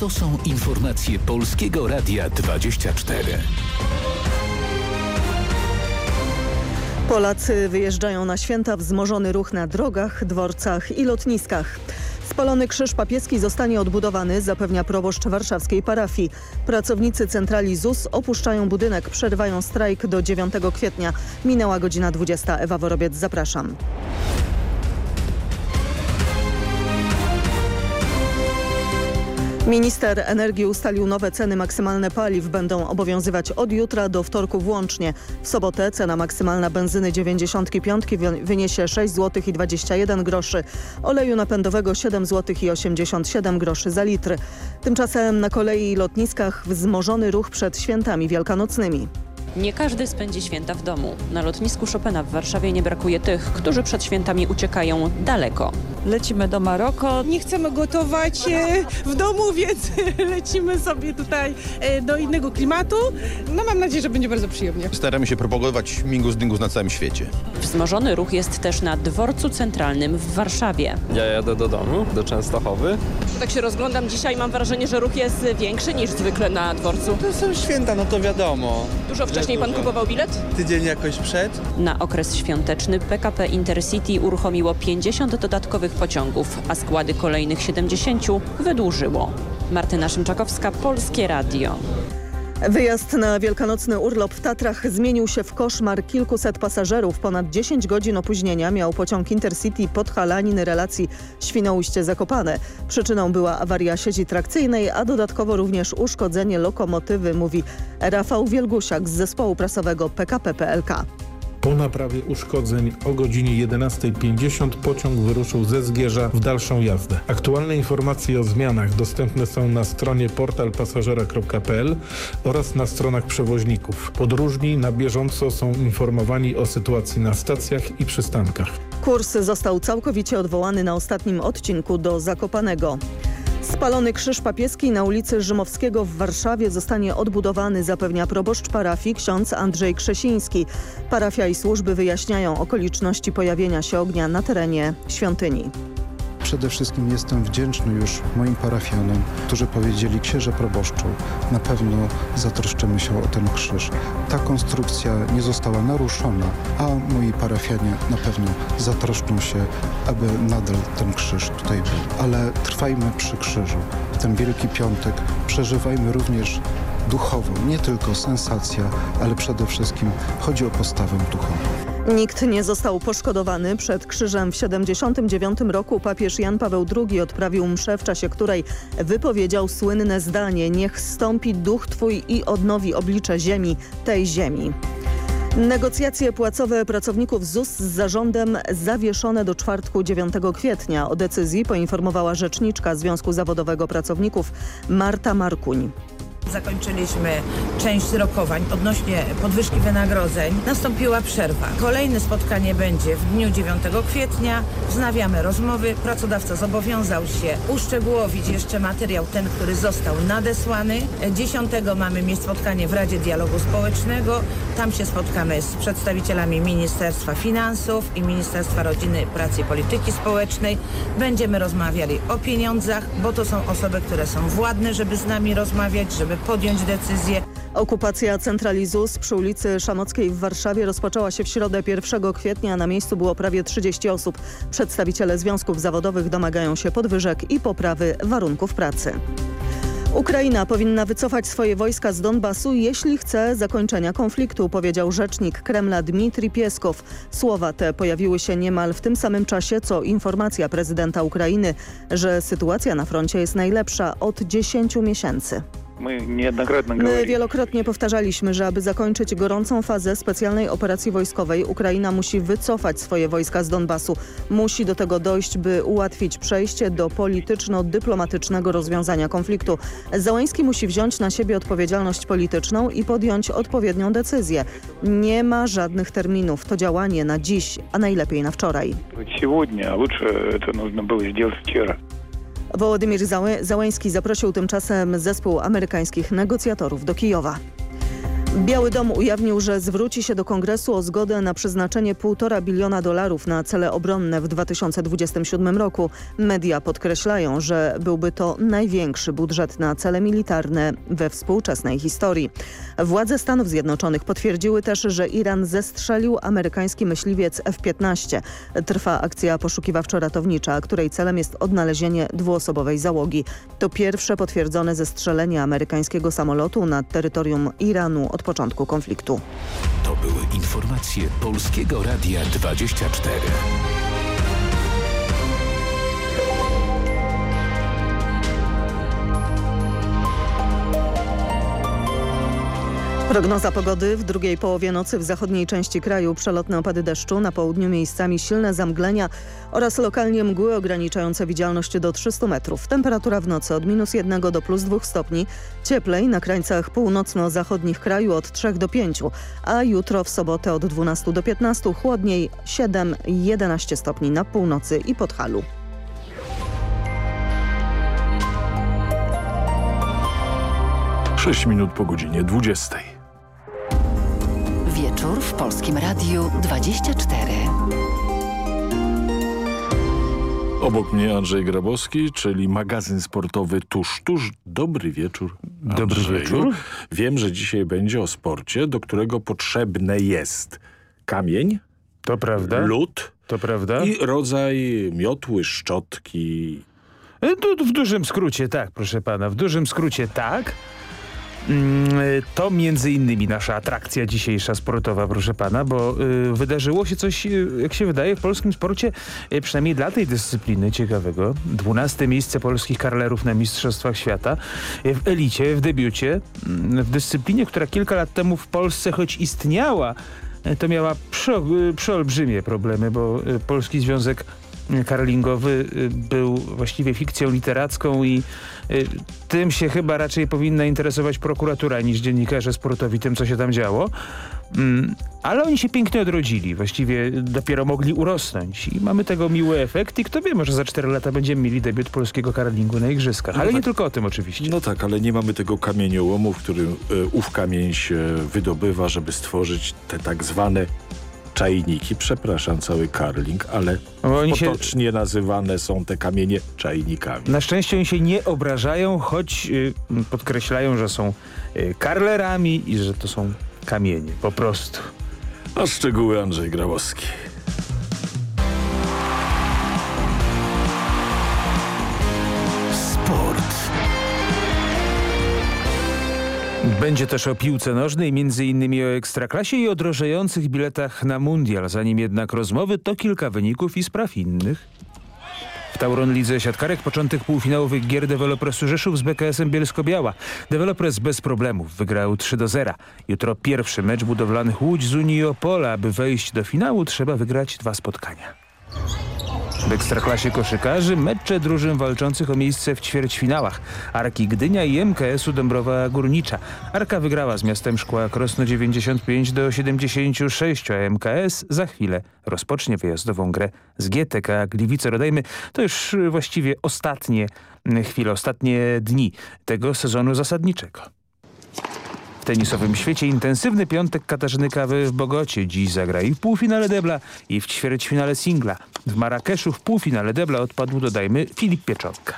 To są informacje Polskiego Radia 24. Polacy wyjeżdżają na święta wzmożony ruch na drogach, dworcach i lotniskach. Spalony krzyż papieski zostanie odbudowany, zapewnia proboszcz warszawskiej parafii. Pracownicy centrali ZUS opuszczają budynek, przerywają strajk do 9 kwietnia. Minęła godzina 20. Ewa Worobiec, zapraszam. Minister energii ustalił nowe ceny maksymalne paliw. Będą obowiązywać od jutra do wtorku włącznie. W sobotę cena maksymalna benzyny 95 wyniesie 6 zł i 21 groszy, oleju napędowego 7 zł i 87 groszy za litr. Tymczasem na kolei i lotniskach wzmożony ruch przed świętami wielkanocnymi. Nie każdy spędzi święta w domu. Na lotnisku Chopina w Warszawie nie brakuje tych, którzy przed świętami uciekają daleko. Lecimy do Maroko. Nie chcemy gotować e, w domu, więc lecimy sobie tutaj e, do innego klimatu. No mam nadzieję, że będzie bardzo przyjemnie. Staramy się propagować mingus dingus na całym świecie. Wzmożony ruch jest też na dworcu centralnym w Warszawie. Ja jadę do domu, do Częstochowy. Tak się rozglądam dzisiaj, mam wrażenie, że ruch jest większy niż zwykle na dworcu. To są święta, no to wiadomo. Dużo wcześniej pan kupował bilet? Tydzień jakoś przed. Na okres świąteczny PKP Intercity uruchomiło 50 dodatkowych pociągów, a składy kolejnych 70 wydłużyło. Martyna Szymczakowska, Polskie Radio. Wyjazd na wielkanocny urlop w Tatrach zmienił się w koszmar kilkuset pasażerów. Ponad 10 godzin opóźnienia miał pociąg Intercity Podhalanin relacji Świnoujście-Zakopane. Przyczyną była awaria sieci trakcyjnej, a dodatkowo również uszkodzenie lokomotywy, mówi Rafał Wielgusiak z zespołu prasowego PKP PLK. Po naprawie uszkodzeń o godzinie 11.50 pociąg wyruszył ze Zgierza w dalszą jazdę. Aktualne informacje o zmianach dostępne są na stronie portalpasażera.pl oraz na stronach przewoźników. Podróżni na bieżąco są informowani o sytuacji na stacjach i przystankach. Kurs został całkowicie odwołany na ostatnim odcinku do Zakopanego. Spalony krzyż papieski na ulicy Rzymowskiego w Warszawie zostanie odbudowany, zapewnia proboszcz parafii ksiądz Andrzej Krzesiński. Parafia i służby wyjaśniają okoliczności pojawienia się ognia na terenie świątyni. Przede wszystkim jestem wdzięczny już moim parafianom, którzy powiedzieli księże proboszczu, na pewno zatroszczymy się o ten krzyż. Ta konstrukcja nie została naruszona, a moi parafianie na pewno zatroszczą się, aby nadal ten krzyż tutaj był. Ale trwajmy przy krzyżu. W ten Wielki Piątek przeżywajmy również duchową, nie tylko sensacja, ale przede wszystkim chodzi o postawę duchową. Nikt nie został poszkodowany. Przed krzyżem w 79 roku papież Jan Paweł II odprawił mszę, w czasie której wypowiedział słynne zdanie Niech stąpi duch Twój i odnowi oblicze ziemi, tej ziemi. Negocjacje płacowe pracowników ZUS z zarządem zawieszone do czwartku 9 kwietnia. O decyzji poinformowała rzeczniczka Związku Zawodowego Pracowników Marta Markuń. Zakończyliśmy część rokowań odnośnie podwyżki wynagrodzeń. Nastąpiła przerwa. Kolejne spotkanie będzie w dniu 9 kwietnia. Wznawiamy rozmowy. Pracodawca zobowiązał się uszczegółowić jeszcze materiał ten, który został nadesłany. 10 mamy mieć spotkanie w Radzie Dialogu Społecznego. Tam się spotkamy z przedstawicielami Ministerstwa Finansów i Ministerstwa Rodziny, Pracy i Polityki Społecznej. Będziemy rozmawiali o pieniądzach, bo to są osoby, które są władne, żeby z nami rozmawiać, żeby podjąć decyzję. Okupacja centrali ZUS przy ulicy Szamockiej w Warszawie rozpoczęła się w środę 1 kwietnia. Na miejscu było prawie 30 osób. Przedstawiciele związków zawodowych domagają się podwyżek i poprawy warunków pracy. Ukraina powinna wycofać swoje wojska z Donbasu, jeśli chce zakończenia konfliktu, powiedział rzecznik Kremla Dmitrij Pieskow. Słowa te pojawiły się niemal w tym samym czasie, co informacja prezydenta Ukrainy, że sytuacja na froncie jest najlepsza od 10 miesięcy. My niejednokrotnie My wielokrotnie powtarzaliśmy, że aby zakończyć gorącą fazę specjalnej operacji wojskowej, Ukraina musi wycofać swoje wojska z Donbasu. Musi do tego dojść, by ułatwić przejście do polityczno-dyplomatycznego rozwiązania konfliktu. Załański musi wziąć na siebie odpowiedzialność polityczną i podjąć odpowiednią decyzję. Nie ma żadnych terminów. To działanie na dziś, a najlepiej na wczoraj. Сегодня, а лучше это нужно было сделать вчера. Wołodymir Załę Załański zaprosił tymczasem zespół amerykańskich negocjatorów do Kijowa. Biały Dom ujawnił, że zwróci się do kongresu o zgodę na przeznaczenie 1,5 biliona dolarów na cele obronne w 2027 roku. Media podkreślają, że byłby to największy budżet na cele militarne we współczesnej historii. Władze Stanów Zjednoczonych potwierdziły też, że Iran zestrzelił amerykański myśliwiec F-15. Trwa akcja poszukiwawczo-ratownicza, której celem jest odnalezienie dwuosobowej załogi. To pierwsze potwierdzone zestrzelenie amerykańskiego samolotu nad terytorium Iranu od początku konfliktu. To były informacje Polskiego Radia 24. Prognoza pogody w drugiej połowie nocy w zachodniej części kraju przelotne opady deszczu, na południu miejscami silne zamglenia oraz lokalnie mgły ograniczające widzialność do 300 metrów. Temperatura w nocy od minus 1 do plus 2 stopni, cieplej na krańcach północno-zachodnich kraju od 3 do 5, a jutro w sobotę od 12 do 15, chłodniej 7-11 stopni na północy i Podhalu. Sześć minut po godzinie 20. Wieczór w Polskim Radiu 24. Obok mnie Andrzej Grabowski, czyli magazyn sportowy Tuż Tuż. Dobry wieczór. Dobry Andrzeju. wieczór. Wiem, że dzisiaj będzie o sporcie, do którego potrzebne jest kamień, To prawda. lód To prawda. i rodzaj miotły, szczotki. E, W dużym skrócie tak, proszę pana. W dużym skrócie tak. Mm, To między innymi nasza atrakcja dzisiejsza sportowa, proszę pana, bo y, wydarzyło się coś, y, jak się wydaje, w polskim sporcie, y, przynajmniej dla tej dyscypliny ciekawego. 12 miejsce polskich karlerów na Mistrzostwach Świata w elicie, w debiucie, mm, w dyscyplinie, która kilka lat temu w Polsce choć istniała, to miała prze, przeolbrzymie problemy, bo Polski Związek karlingowy był właściwie fikcją literacką i tym się chyba raczej powinna interesować prokuratura niż dziennikarze sportowi tym, co się tam działo. Mm, ale oni się pięknie odrodzili, właściwie dopiero mogli urosnąć i mamy tego miły efekt i kto wie, może za 4 lata będziemy mieli debiut polskiego karlingu na igrzyskach. No Ale nie tak. tylko o tym oczywiście. No tak, ale nie mamy tego kamieniołomu, w którym e, ów kamień się wydobywa, żeby stworzyć te tak zwane czajniki. Przepraszam, cały karling, ale Bo oni się- potocznie nazywane są te kamienie czajnikami. Na szczęście oni się nie obrażają, choć y, podkreślają, że są y, karlerami i że to są kamienie, po prostu. A szczegóły Andrzej Grabowski. Będzie też o piłce nożnej, innymi o Ekstraklasie i o drożejących biletach na mundial. Zanim jednak rozmowy, to kilka wyników i spraw innych. W Tauron Lidze Siatkarek początek półfinałowych gier Developresu Rzeszów z BKS-em Bielsko-Biała. Developres bez problemów wygrał 3 do 0. Jutro pierwszy mecz budowlanych Łódź z Unii Opola. Aby wejść do finału trzeba wygrać dwa spotkania. W Ekstraklasie koszykarzy mecze drużyn walczących o miejsce w ćwierćfinałach. Arki Gdynia i MKS-u Dąbrowa Górnicza. Arka wygrała z miastem Szkła Krosno 95 do 76, a MKS za chwilę rozpocznie wyjazdową grę z GTK Gliwice. Dodajmy, to już właściwie ostatnie chwile, ostatnie dni tego sezonu zasadniczego. Tenisowym świecie intensywny piątek Katarzyny Kawy w Bogocie. Dziś zagra i w półfinale debla i w ćwierćfinale singla. W Marrakeszu w półfinale debla odpadł, dodajmy, Filip Pieczonka.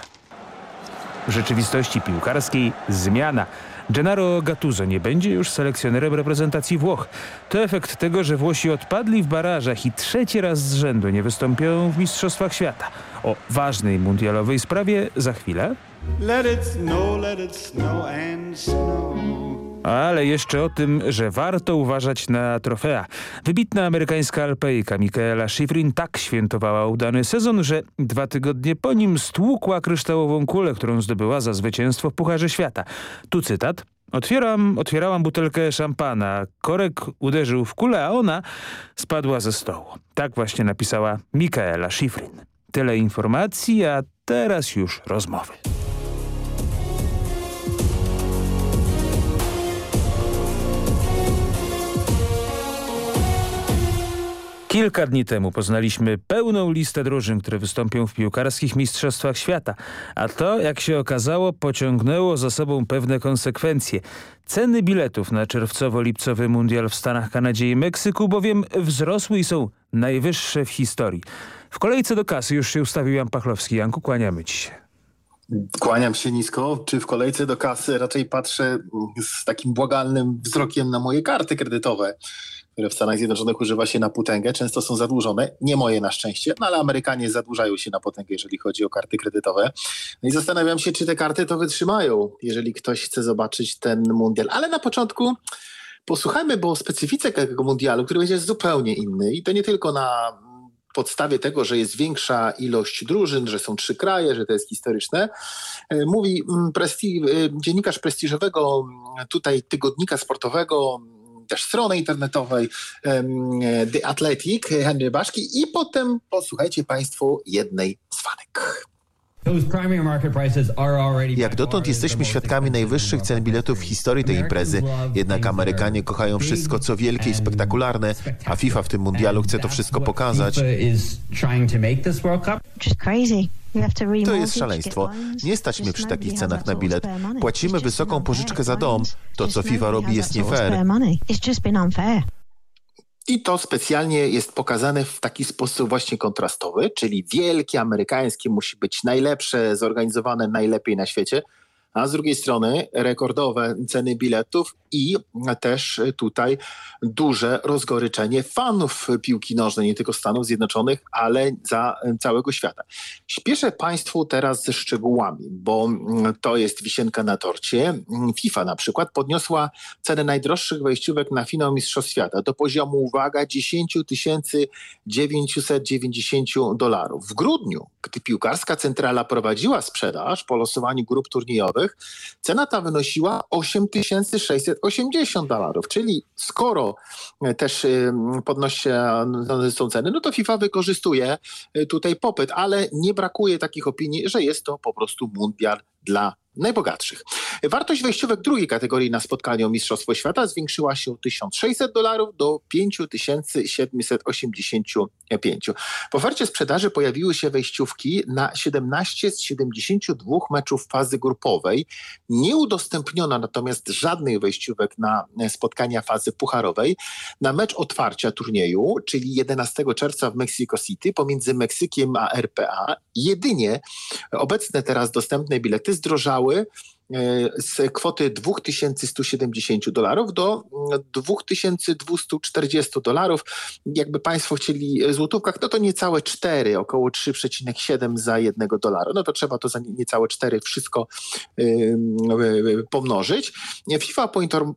W rzeczywistości piłkarskiej zmiana. Gennaro Gattuso nie będzie już selekcjonerem reprezentacji Włoch. To efekt tego, że Włosi odpadli w barażach i trzeci raz z rzędu nie wystąpią w Mistrzostwach Świata. O ważnej mundialowej sprawie za chwilę. Let it snow, let it snow and snow. Ale jeszcze o tym, że warto uważać na trofea. Wybitna amerykańska alpejka Michaela Schifrin tak świętowała udany sezon, że dwa tygodnie po nim stłukła kryształową kulę, którą zdobyła za zwycięstwo w Pucharze Świata. Tu cytat. Otwieram, otwierałam butelkę szampana. Korek uderzył w kulę, a ona spadła ze stołu. Tak właśnie napisała Michaela Schifrin. Tyle informacji, a teraz już rozmowy. Kilka dni temu poznaliśmy pełną listę drużyn, które wystąpią w piłkarskich mistrzostwach świata. A to, jak się okazało, pociągnęło za sobą pewne konsekwencje. Ceny biletów na czerwcowo-lipcowy mundial w Stanach, Kanadzie i Meksyku bowiem wzrosły i są najwyższe w historii. W kolejce do kasy już się ustawił Jan Pachlowski. Janku, kłaniamy ci się. Kłaniam się nisko. Czy w kolejce do kasy raczej patrzę z takim błagalnym wzrokiem na moje karty kredytowe, które w Stanach Zjednoczonych używa się na potęgę. Często są zadłużone, nie moje na szczęście, no ale Amerykanie zadłużają się na potęgę, jeżeli chodzi o karty kredytowe. No i zastanawiam się, czy te karty to wytrzymają, jeżeli ktoś chce zobaczyć ten mundial. Ale na początku posłuchajmy, bo specyfice tego mundialu, który będzie zupełnie inny i to nie tylko na podstawie tego, że jest większa ilość drużyn, że są trzy kraje, że to jest historyczne, mówi presti dziennikarz prestiżowego tutaj tygodnika sportowego, też strony internetowej The Athletic, Henry Baszki. I potem posłuchajcie Państwo jednej z fanek. Jak dotąd jesteśmy świadkami najwyższych cen biletów w historii tej imprezy, jednak Amerykanie kochają wszystko co wielkie i spektakularne, a FIFA w tym mundialu chce to wszystko pokazać. To jest szaleństwo. Nie stać mnie przy takich cenach na bilet. Płacimy wysoką pożyczkę za dom. To, co FIFA robi, jest nie fair. I to specjalnie jest pokazane w taki sposób właśnie kontrastowy, czyli wielkie amerykańskie musi być najlepsze, zorganizowane najlepiej na świecie, a z drugiej strony rekordowe ceny biletów i też tutaj duże rozgoryczenie fanów piłki nożnej, nie tylko Stanów Zjednoczonych, ale za całego świata. Śpieszę Państwu teraz ze szczegółami, bo to jest wisienka na torcie. FIFA na przykład podniosła cenę najdroższych wejściówek na finał Mistrzostw Świata do poziomu, uwaga, 10 990 dolarów. W grudniu, gdy piłkarska centrala prowadziła sprzedaż po losowaniu grup turniejowych, cena ta wynosiła 8680 dolarów, czyli skoro też podnosi są ceny, no to FIFA wykorzystuje tutaj popyt, ale nie brakuje takich opinii, że jest to po prostu mundial dla najbogatszych. Wartość wejściówek drugiej kategorii na spotkaniu o Mistrzostwo Świata zwiększyła się o 1600 dolarów do 5785. W ofercie sprzedaży pojawiły się wejściówki na 17 z 72 meczów fazy grupowej. Nie udostępniono natomiast żadnych wejściówek na spotkania fazy pucharowej. Na mecz otwarcia turnieju, czyli 11 czerwca w Mexico City pomiędzy Meksykiem a RPA, jedynie obecne teraz dostępne bilety zdrożały z kwoty 2170 dolarów do 2240 dolarów. Jakby Państwo chcieli w złotówkach, no to niecałe 4, około 3,7 za jednego dolara. No to trzeba to za niecałe 4 wszystko yy, pomnożyć. FIFA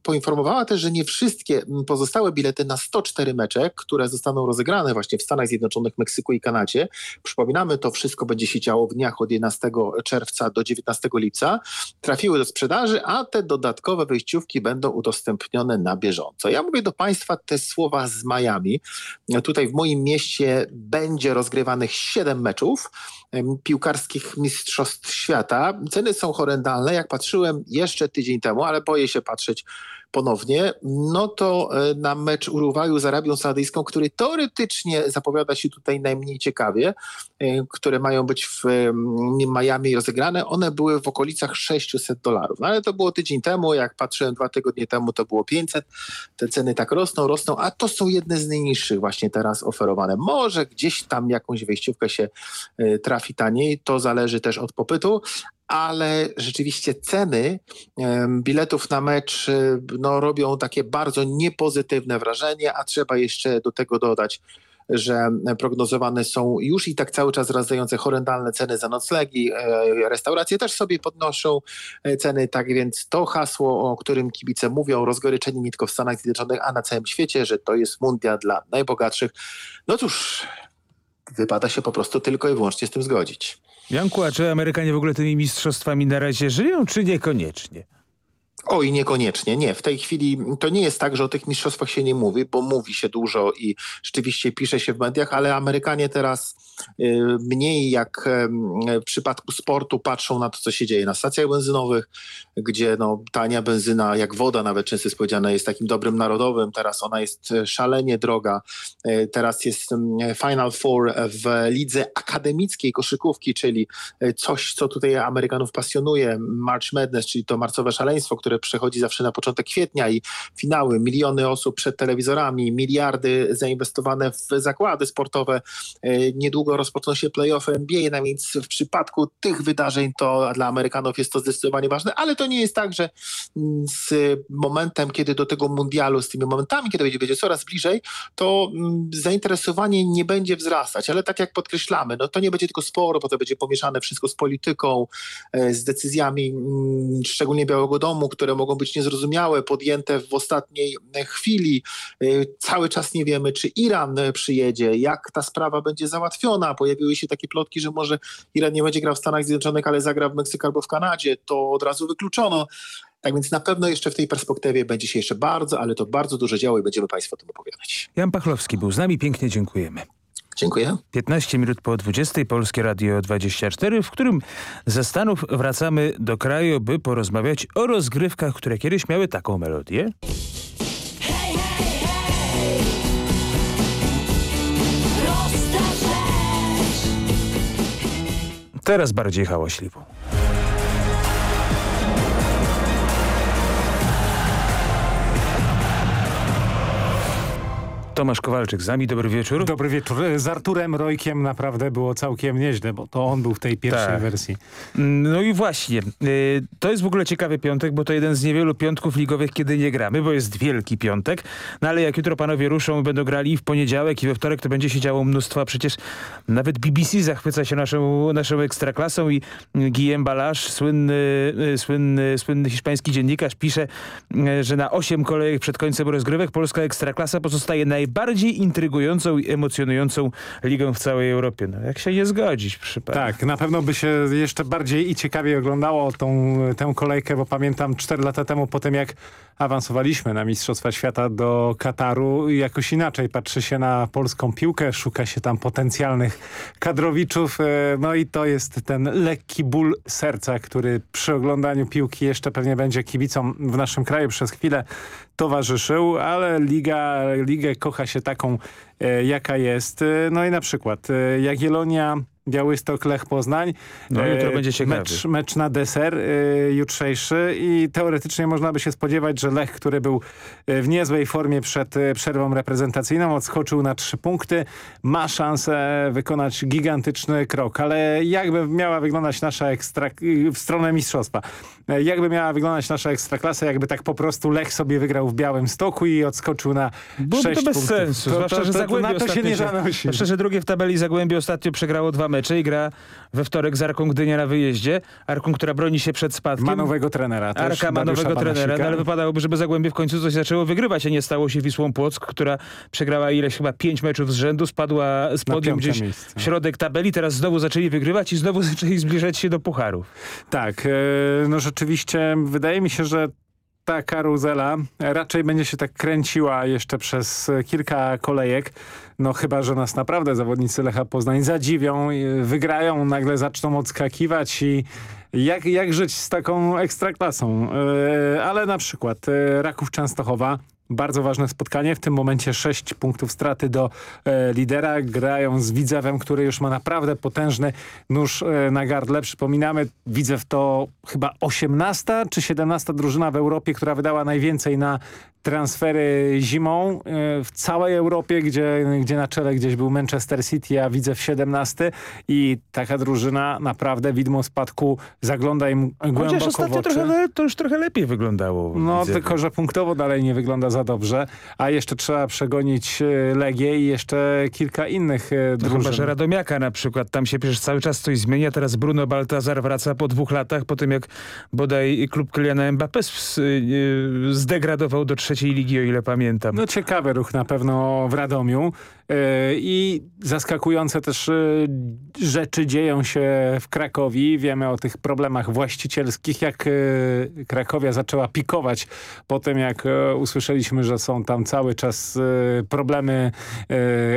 poinformowała też, że nie wszystkie pozostałe bilety na 104 mecze, które zostaną rozegrane właśnie w Stanach Zjednoczonych, Meksyku i Kanadzie, przypominamy, to wszystko będzie się działo w dniach od 11 czerwca do 19 lipca, trafiły do sprzedaży, a te dodatkowe wejściówki będą udostępnione na bieżąco. Ja mówię do Państwa te słowa z Miami. Tutaj w moim mieście będzie rozgrywanych 7 meczów piłkarskich mistrzostw świata. Ceny są horrendalne. Jak patrzyłem jeszcze tydzień temu, ale boję się patrzeć ponownie, no to na mecz Urugwaju z Arabią Saudyjską, który teoretycznie zapowiada się tutaj najmniej ciekawie, które mają być w Miami rozegrane, one były w okolicach 600 dolarów. No ale to było tydzień temu, jak patrzyłem dwa tygodnie temu, to było 500. Te ceny tak rosną, rosną, a to są jedne z najniższych właśnie teraz oferowane. Może gdzieś tam jakąś wejściówkę się trafi taniej, to zależy też od popytu, ale rzeczywiście ceny biletów na mecz no, robią takie bardzo niepozytywne wrażenie, a trzeba jeszcze do tego dodać, że prognozowane są już i tak cały czas rastające horrendalne ceny za noclegi. Restauracje też sobie podnoszą ceny, tak więc to hasło, o którym kibice mówią, rozgoryczeni nie tylko w Stanach Zjednoczonych, a na całym świecie, że to jest mundial dla najbogatszych, no cóż, wypada się po prostu tylko i wyłącznie z tym zgodzić. Janku, a czy Amerykanie w ogóle tymi mistrzostwami na razie żyją, czy niekoniecznie? Oj, niekoniecznie. Nie, w tej chwili to nie jest tak, że o tych mistrzostwach się nie mówi, bo mówi się dużo i rzeczywiście pisze się w mediach, ale Amerykanie teraz y, mniej jak w przypadku sportu patrzą na to, co się dzieje na stacjach benzynowych, gdzie no, tania benzyna, jak woda nawet często jest powiedziane, jest takim dobrym narodowym. Teraz ona jest e, szalenie droga. E, teraz jest Final Four w lidze akademickiej koszykówki, czyli e, coś, co tutaj Amerykanów pasjonuje. March Madness, czyli to marcowe szaleństwo, które przechodzi zawsze na początek kwietnia i finały, miliony osób przed telewizorami, miliardy zainwestowane w zakłady sportowe. Niedługo rozpoczną się playoffy NBA, no więc w przypadku tych wydarzeń to dla Amerykanów jest to zdecydowanie ważne, ale to nie jest tak, że mm, z momentem, kiedy do tego mundialu, z tymi momentami, kiedy będzie, będzie coraz bliżej, to mm, zainteresowanie nie będzie wzrastać, ale tak jak podkreślamy, no to nie będzie tylko sporo, bo to będzie pomieszane wszystko z polityką, e, z decyzjami mm, szczególnie Białego Domu, które mogą być niezrozumiałe, podjęte w ostatniej chwili. E, cały czas nie wiemy, czy Iran przyjedzie, jak ta sprawa będzie załatwiona. Pojawiły się takie plotki, że może Iran nie będzie grał w Stanach Zjednoczonych, ale zagra w Meksyku albo w Kanadzie. To od razu wykluczono. Tak więc na pewno jeszcze w tej perspektywie będzie się jeszcze bardzo, ale to bardzo dużo działo i będziemy Państwu o tym opowiadać. Jan Pachlowski był z nami, pięknie dziękujemy. Dziękuję. 15 minut po 20 Polskie Radio 24, w którym ze Stanów wracamy do kraju, by porozmawiać o rozgrywkach, które kiedyś miały taką melodię. Teraz bardziej hałaśliwą. Tomasz Kowalczyk z nami, dobry wieczór. Dobry wieczór. Z Arturem Rojkiem naprawdę było całkiem nieźle, bo to on był w tej pierwszej tak. wersji. No i właśnie, y, to jest w ogóle ciekawy piątek, bo to jeden z niewielu piątków ligowych, kiedy nie gramy, bo jest wielki piątek. No ale jak jutro panowie ruszą, będą grali w poniedziałek i we wtorek, to będzie się działo mnóstwo. Przecież nawet BBC zachwyca się naszą, naszą ekstraklasą i Guillaume Balasz, słynny, y, słynny, słynny hiszpański dziennikarz, pisze, y, że na osiem kolejek przed końcem rozgrywek polska ekstraklasa pozostaje naj najbardziej intrygującą i emocjonującą ligą w całej Europie. No, jak się nie zgodzić, przypadek. Tak, na pewno by się jeszcze bardziej i ciekawiej oglądało tą, tę kolejkę, bo pamiętam 4 lata temu po tym jak awansowaliśmy na Mistrzostwa Świata do Kataru, jakoś inaczej patrzy się na polską piłkę, szuka się tam potencjalnych kadrowiczów, e, no i to jest ten lekki ból serca, który przy oglądaniu piłki jeszcze pewnie będzie kibicom w naszym kraju przez chwilę towarzyszył, ale Liga, Ligę kocha się taką, e, jaka jest. E, no i na przykład Jagiellonia Białystok, Lech Poznań. No jutro e, będzie ciekawy. Mecz, mecz na deser e, jutrzejszy i teoretycznie można by się spodziewać, że Lech, który był e, w niezłej formie przed przerwą reprezentacyjną, odskoczył na trzy punkty, ma szansę wykonać gigantyczny krok, ale jakby miała wyglądać nasza ekstra w stronę mistrzostwa? Jakby miała wyglądać nasza ekstraklasa, jakby tak po prostu Lech sobie wygrał w Białym Stoku i odskoczył na Byłoby sześć to bez punktów. sensu, to, zwłaszcza, że Zagłębie na to się nie zanosi. Zwłaszcza, że drugie w tabeli Zagłębie ostatnio przegrało dwa mecze i gra we wtorek z Arką Gdynia na wyjeździe. Arką, która broni się przed spadkiem. Ma nowego trenera też, Arka ma nowego trenera, no, ale wypadałoby, żeby Zagłębie w końcu coś zaczęło wygrywać, a nie stało się Wisłą Płock, która przegrała ileś chyba pięć meczów z rzędu, spadła z podium gdzieś miejsce. w środek tabeli, teraz znowu zaczęli wygrywać i znowu zaczęli zbliżać się do pucharów. Tak, e, no rzeczywiście wydaje mi się, że ta karuzela raczej będzie się tak kręciła jeszcze przez kilka kolejek. No chyba, że nas naprawdę zawodnicy Lecha Poznań zadziwią, wygrają, nagle zaczną odskakiwać i jak, jak żyć z taką ekstraklasą. Yy, ale na przykład yy, Raków Częstochowa bardzo ważne spotkanie. W tym momencie 6 punktów straty do e, lidera. Grają z Widzewem, który już ma naprawdę potężny nóż e, na gardle. Przypominamy, Widzew to chyba 18 czy 17 drużyna w Europie, która wydała najwięcej na transfery zimą e, w całej Europie, gdzie, gdzie na czele gdzieś był Manchester City, a widzę w 17 i taka drużyna naprawdę widmo spadku zagląda im głęboko Chociaż ostatnio trochę, to już trochę lepiej wyglądało. No tylko, że punktowo dalej nie wygląda za za dobrze, a jeszcze trzeba przegonić e, Legię i jeszcze kilka innych e, No drużyn. chyba, że Radomiaka na przykład. Tam się przecież cały czas coś zmienia. Teraz Bruno Baltazar wraca po dwóch latach, po tym jak bodaj klub Kyliana Mbappé y, zdegradował do trzeciej ligi, o ile pamiętam. No ciekawy ruch na pewno w Radomiu e, i zaskakujące też e, rzeczy dzieją się w Krakowi. Wiemy o tych problemach właścicielskich, jak e, Krakowia zaczęła pikować po tym, jak e, że są tam cały czas e, problemy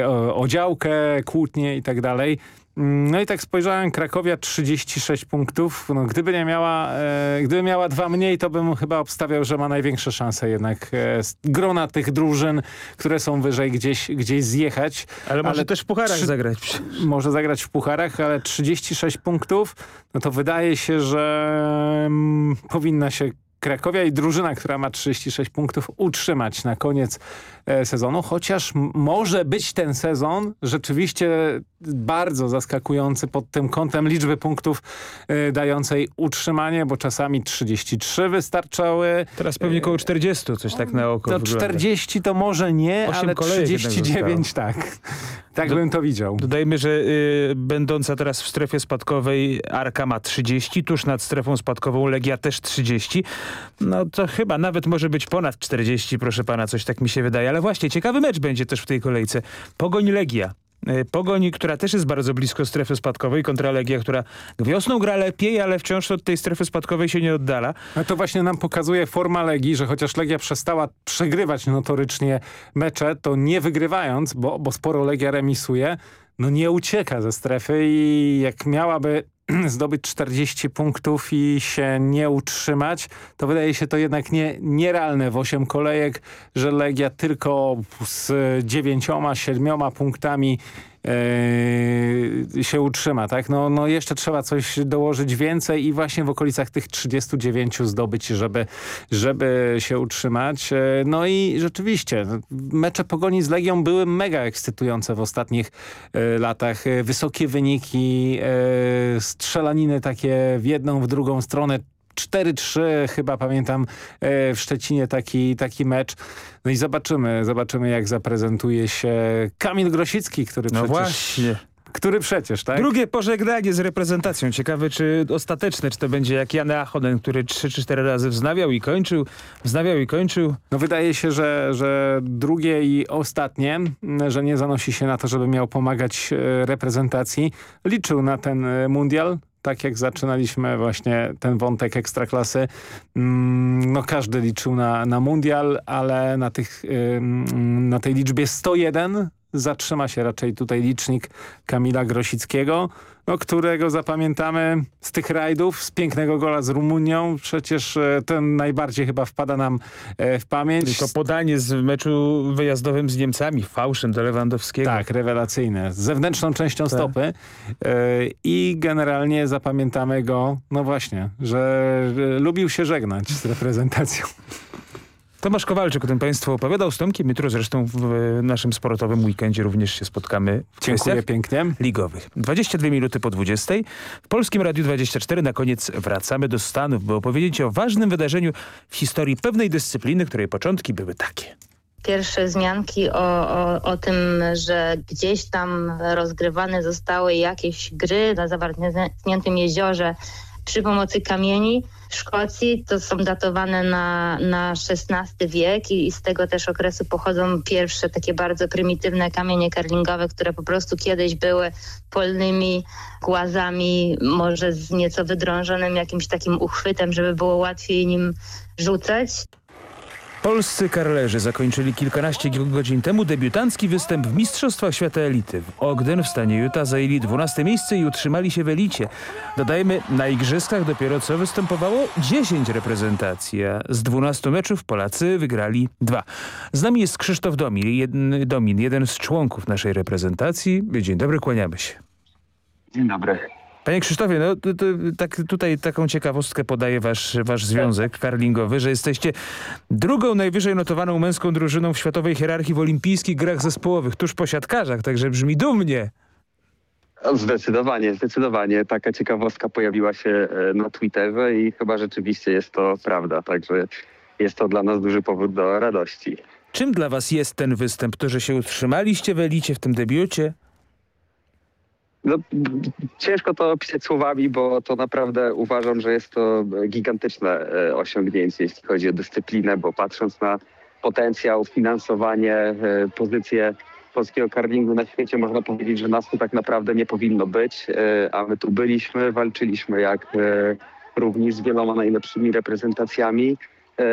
e, o, o działkę, kłótnie i tak dalej. Mm, No i tak spojrzałem, Krakowia 36 punktów. No, gdyby nie miała, e, gdyby miała dwa mniej, to bym chyba obstawiał, że ma największe szanse jednak e, z grona tych drużyn, które są wyżej gdzieś, gdzieś zjechać. Ale może też w pucharach zagrać. Może zagrać w pucharach, ale 36 punktów, no to wydaje się, że mm, powinna się Krakowia i drużyna, która ma 36 punktów utrzymać na koniec e, sezonu, chociaż może być ten sezon rzeczywiście bardzo zaskakujący pod tym kątem liczby punktów e, dającej utrzymanie, bo czasami 33 wystarczały. Teraz pewnie około 40, coś tak na oko To wygląda. 40 to może nie, ale kolejek jednak 39 tak. Tak bym to widział. Dodajmy, że y, będąca teraz w strefie spadkowej Arka ma 30, tuż nad strefą spadkową Legia też 30. No to chyba nawet może być ponad 40, proszę pana, coś tak mi się wydaje. Ale właśnie, ciekawy mecz będzie też w tej kolejce. Pogoń Legia. Y, Pogoń, która też jest bardzo blisko strefy spadkowej, kontra Legia, która wiosną gra lepiej, ale wciąż od tej strefy spadkowej się nie oddala. No to właśnie nam pokazuje forma Legii, że chociaż Legia przestała przegrywać notorycznie mecze, to nie wygrywając, bo, bo sporo Legia remisuje, no nie ucieka ze strefy i jak miałaby zdobyć 40 punktów i się nie utrzymać, to wydaje się to jednak nie, nierealne w 8 kolejek, że Legia tylko z dziewięcioma, siedmioma punktami e, się utrzyma, tak? No, no jeszcze trzeba coś dołożyć więcej i właśnie w okolicach tych 39 zdobyć, żeby, żeby się utrzymać. E, No i rzeczywiście mecze Pogoni z Legią były mega ekscytujące w ostatnich e, latach. Wysokie wyniki, e, strzelaniny takie w jedną, w drugą stronę. 4-3 chyba pamiętam e, w Szczecinie taki, taki mecz. No i zobaczymy, zobaczymy jak zaprezentuje się Kamil Grosicki, który No przecież... właśnie. Który przecież, tak? Drugie pożegnanie z reprezentacją. Ciekawe, czy ostateczne, czy to będzie jak Jan Achonen, który 3 czy 4 razy wznawiał i kończył, wznawiał i kończył. No wydaje się, że, że drugie i ostatnie, że nie zanosi się na to, żeby miał pomagać e, reprezentacji. Liczył na ten e, mundial, tak jak zaczynaliśmy właśnie ten wątek ekstraklasy. Mm, No każdy liczył na, na mundial, ale na, tych, na tej liczbie 101 zatrzyma się raczej tutaj licznik Kamila Grosickiego, no, którego zapamiętamy z tych rajdów, z pięknego gola z Rumunią. Przecież e, ten najbardziej chyba wpada nam e, w pamięć. To podanie z meczu wyjazdowym z Niemcami, fałszem do Lewandowskiego. Tak, rewelacyjne. Z zewnętrzną częścią Tak. stopy. E, I generalnie zapamiętamy go, no właśnie, że lubił się żegnać z reprezentacją. Tomasz Kowalczyk o tym Państwu opowiadał z Tomkiem. Jutro zresztą w naszym sportowym weekendzie również się spotkamy w Dziękuję pięknie. ligowych. 22 minuty po 20. W Polskim Radiu 24 na koniec wracamy do Stanów, by opowiedzieć o ważnym wydarzeniu w historii pewnej dyscypliny, której początki były takie. Pierwsze wzmianki o, o, o tym, że gdzieś tam rozgrywane zostały jakieś gry na zawartniętym jeziorze przy pomocy kamieni w Szkocji, to są datowane na, na XVI wiek i, i z tego też okresu pochodzą pierwsze takie bardzo prymitywne kamienie karlingowe, które po prostu kiedyś były polnymi głazami, może z nieco wydrążonym jakimś takim uchwytem, żeby było łatwiej nim rzucać. Polscy karlerzy zakończyli kilkanaście godzin temu debiutancki występ w Mistrzostwach Świata Elity. W Ogden w stanie Utah zajęli 12 miejsce i utrzymali się w elicie. Dodajmy, na igrzyskach dopiero co występowało 10 reprezentacji, a z 12 meczów Polacy wygrali dwa. Z nami jest Krzysztof Domin, jeden, Domin, jeden z członków naszej reprezentacji. Dzień dobry, kłaniamy się. Dzień dobry. Panie Krzysztofie, no to, to, tak, tutaj taką ciekawostkę podaje wasz, wasz związek karlingowy, że jesteście drugą najwyżej notowaną męską drużyną w światowej hierarchii w olimpijskich grach zespołowych, tuż po siatkarzach, także brzmi dumnie. Zdecydowanie, zdecydowanie. Taka ciekawostka pojawiła się e, na Twitterze i chyba rzeczywiście jest to prawda. Także jest to dla nas duży powód do radości. Czym dla was jest ten występ? To, że się utrzymaliście w elicie w tym debiucie? No, ciężko to opisać słowami, bo to naprawdę uważam, że jest to gigantyczne e, osiągnięcie, jeśli chodzi o dyscyplinę, bo patrząc na potencjał, finansowanie, e, pozycję polskiego karlingu na świecie, można powiedzieć, że nas tu tak naprawdę nie powinno być, e, a my tu byliśmy, walczyliśmy jak równi z wieloma najlepszymi reprezentacjami.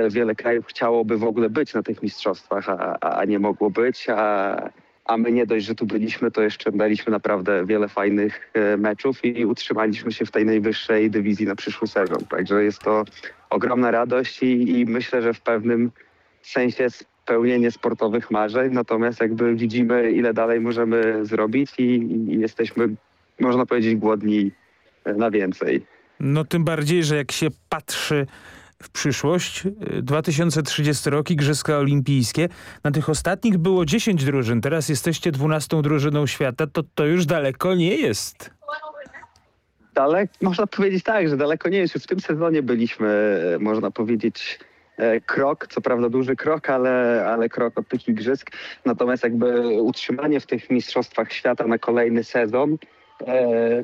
Wiele krajów chciałoby w ogóle być na tych mistrzostwach, a, a nie mogło być, a a my nie dość, że tu byliśmy, to jeszcze daliśmy naprawdę wiele fajnych e, meczów i utrzymaliśmy się w tej najwyższej dywizji na przyszły sezon. Także jest to ogromna radość i, i myślę, że w pewnym sensie spełnienie sportowych marzeń, natomiast jakby widzimy, ile dalej możemy zrobić i, i jesteśmy, można powiedzieć, głodni na więcej. No tym bardziej, że jak się patrzy w przyszłość. 2030 y, rok, Igrzyska Olimpijskie. Na tych ostatnich było 10 drużyn, teraz jesteście 12 drużyną świata, to to już daleko nie jest. Daleko, można powiedzieć tak, że daleko nie jest. Już w tym sezonie byliśmy, e, można powiedzieć, e, krok, co prawda duży krok, ale, ale krok od tych igrzysk. Natomiast jakby utrzymanie w tych mistrzostwach świata na kolejny sezon e,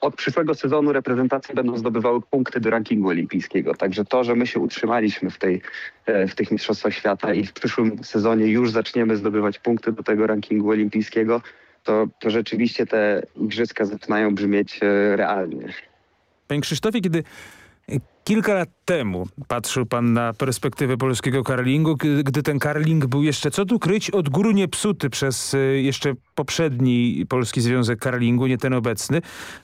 od przyszłego sezonu reprezentacje będą zdobywały punkty do rankingu olimpijskiego. Także to, że my się utrzymaliśmy w, tej, e, w tych Mistrzostwach Świata i w przyszłym sezonie już zaczniemy zdobywać punkty do tego rankingu olimpijskiego, to, to rzeczywiście te igrzyska zaczynają brzmieć e, realnie. Panie Krzysztofie, kiedy Kilka lat temu patrzył pan na perspektywę polskiego karlingu, gdy ten karling był jeszcze, co tu kryć, od góry nie psuty przez y, jeszcze poprzedni Polski Związek Karlingu, nie ten obecny.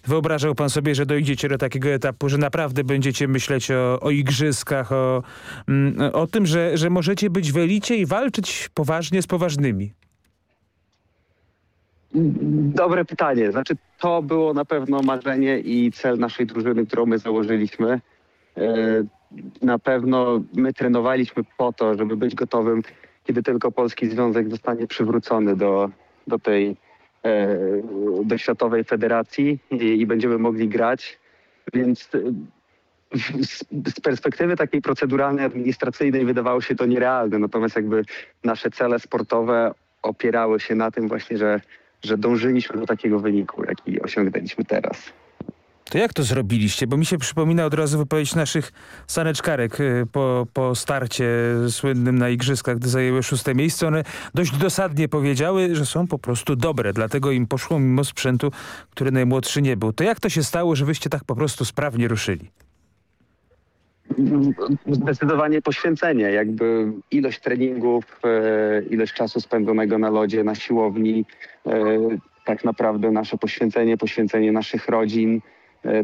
Wyobrażał pan sobie, że dojdziecie do takiego etapu, że naprawdę będziecie myśleć o, o igrzyskach, o, mm, o tym, że, że możecie być w elicie i walczyć poważnie z poważnymi? Dobre pytanie. Znaczy to było na pewno marzenie i cel naszej drużyny, którą my założyliśmy. E, na pewno my trenowaliśmy po to, żeby być gotowym, kiedy tylko Polski Związek zostanie przywrócony do, do tej e, do Światowej Federacji i, i będziemy mogli grać. Więc e, z, perspektywy takiej proceduralnej, administracyjnej wydawało się to nierealne. Natomiast jakby nasze cele sportowe opierały się na tym właśnie, że, że dążyliśmy do takiego wyniku, jaki osiągnęliśmy teraz. To jak to zrobiliście? Bo mi się przypomina od razu wypowiedź naszych saneczkarek y, po, po starcie słynnym na igrzyskach, gdy zajęły szóste miejsce. One dość dosadnie powiedziały, że są po prostu dobre, dlatego im poszło mimo sprzętu, który najmłodszy nie był. To jak to się stało, że wyście tak po prostu sprawnie ruszyli? Zdecydowanie poświęcenie, jakby ilość treningów, e, ilość czasu spędzonego na lodzie, na siłowni, e, tak naprawdę nasze poświęcenie, poświęcenie naszych rodzin,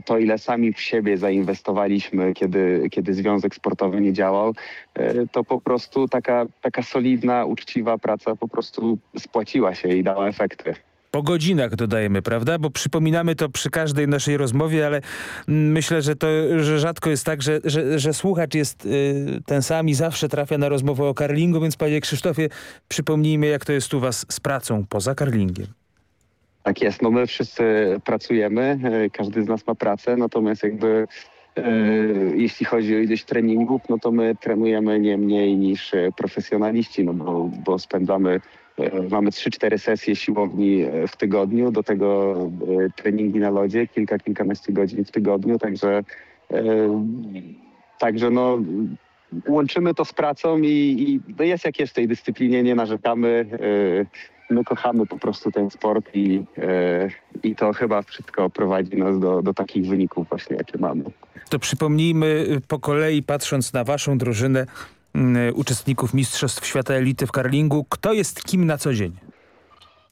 to ile sami w siebie zainwestowaliśmy, kiedy, kiedy związek sportowy nie działał, e, to po prostu taka, taka solidna, uczciwa praca po prostu spłaciła się i dała efekty. Po godzinach dodajemy, prawda? Bo przypominamy to przy każdej naszej rozmowie, ale myślę, że to że rzadko jest tak, że, że, że słuchacz jest y, ten sam i zawsze trafia na rozmowę o karlingu, więc panie Krzysztofie, przypomnijmy jak to jest u was z pracą poza karlingiem. Tak jest, no my wszyscy pracujemy, e, każdy z nas ma pracę, natomiast jakby e, jeśli chodzi o ilość treningów, no to my trenujemy nie mniej niż e, profesjonaliści, no bo, bo spędzamy, mamy 3-4 sesje siłowni w tygodniu, do tego treningi na lodzie, kilka, kilkanaście godzin w tygodniu, także, także no łączymy to z pracą i, i no jest jak jest w tej dyscyplinie, nie narzekamy my kochamy po prostu ten sport i, e, i to chyba wszystko prowadzi nas do, do takich wyników właśnie, jakie mamy. To przypomnijmy y, po kolei, patrząc na waszą drużynę y, uczestników Mistrzostw Świata Elity w karlingu, kto jest kim na co dzień?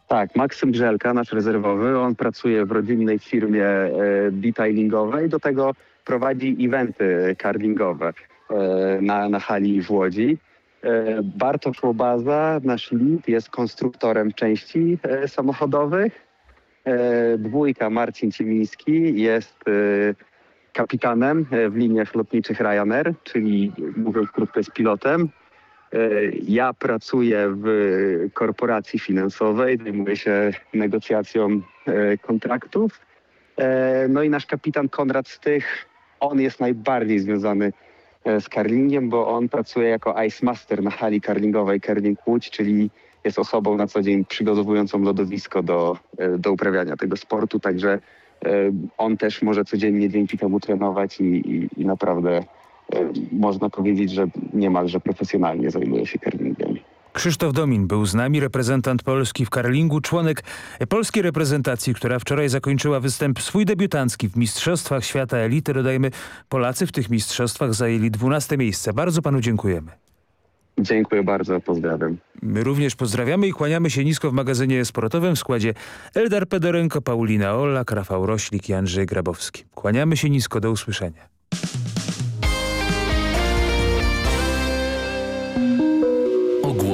Tak, Maksym Grzelka, nasz rezerwowy, on pracuje w rodzinnej firmie e, detailingowej, do tego prowadzi eventy karlingowe e, na, na hali w Łodzi. E, Bartosz Łobaza, nasz lead, jest konstruktorem części e, samochodowych. E, dwójka Marcin Ciemiński jest kapitanem w liniach lotniczych Ryanair, czyli mówiąc krótko jest pilotem. Ja pracuję w korporacji finansowej, zajmuję się negocjacją kontraktów. No i nasz kapitan Konrad Stych, on jest najbardziej związany e, z karlingiem, bo on pracuje jako ice master na hali karlingowej Karling Łódź, czyli jest osobą na co dzień przygotowującą lodowisko do, e, do uprawiania tego sportu, także e, on też może codziennie dzięki temu trenować i, i, i naprawdę można powiedzieć, że niemalże profesjonalnie zajmuje się karlingiem. Krzysztof Domin był z nami, reprezentant Polski w karlingu, członek polskiej reprezentacji, która wczoraj zakończyła występ swój debiutancki w Mistrzostwach Świata Elity. Dodajmy, Polacy w tych mistrzostwach zajęli 12 miejsce. Bardzo panu dziękujemy. Dziękuję bardzo, pozdrawiam. My również pozdrawiamy i kłaniamy się nisko w magazynie sportowym w składzie Eldar Pedorenko, Paulina Ollak, Rafał Roślik i Andrzej Grabowski. Kłaniamy się nisko, do usłyszenia.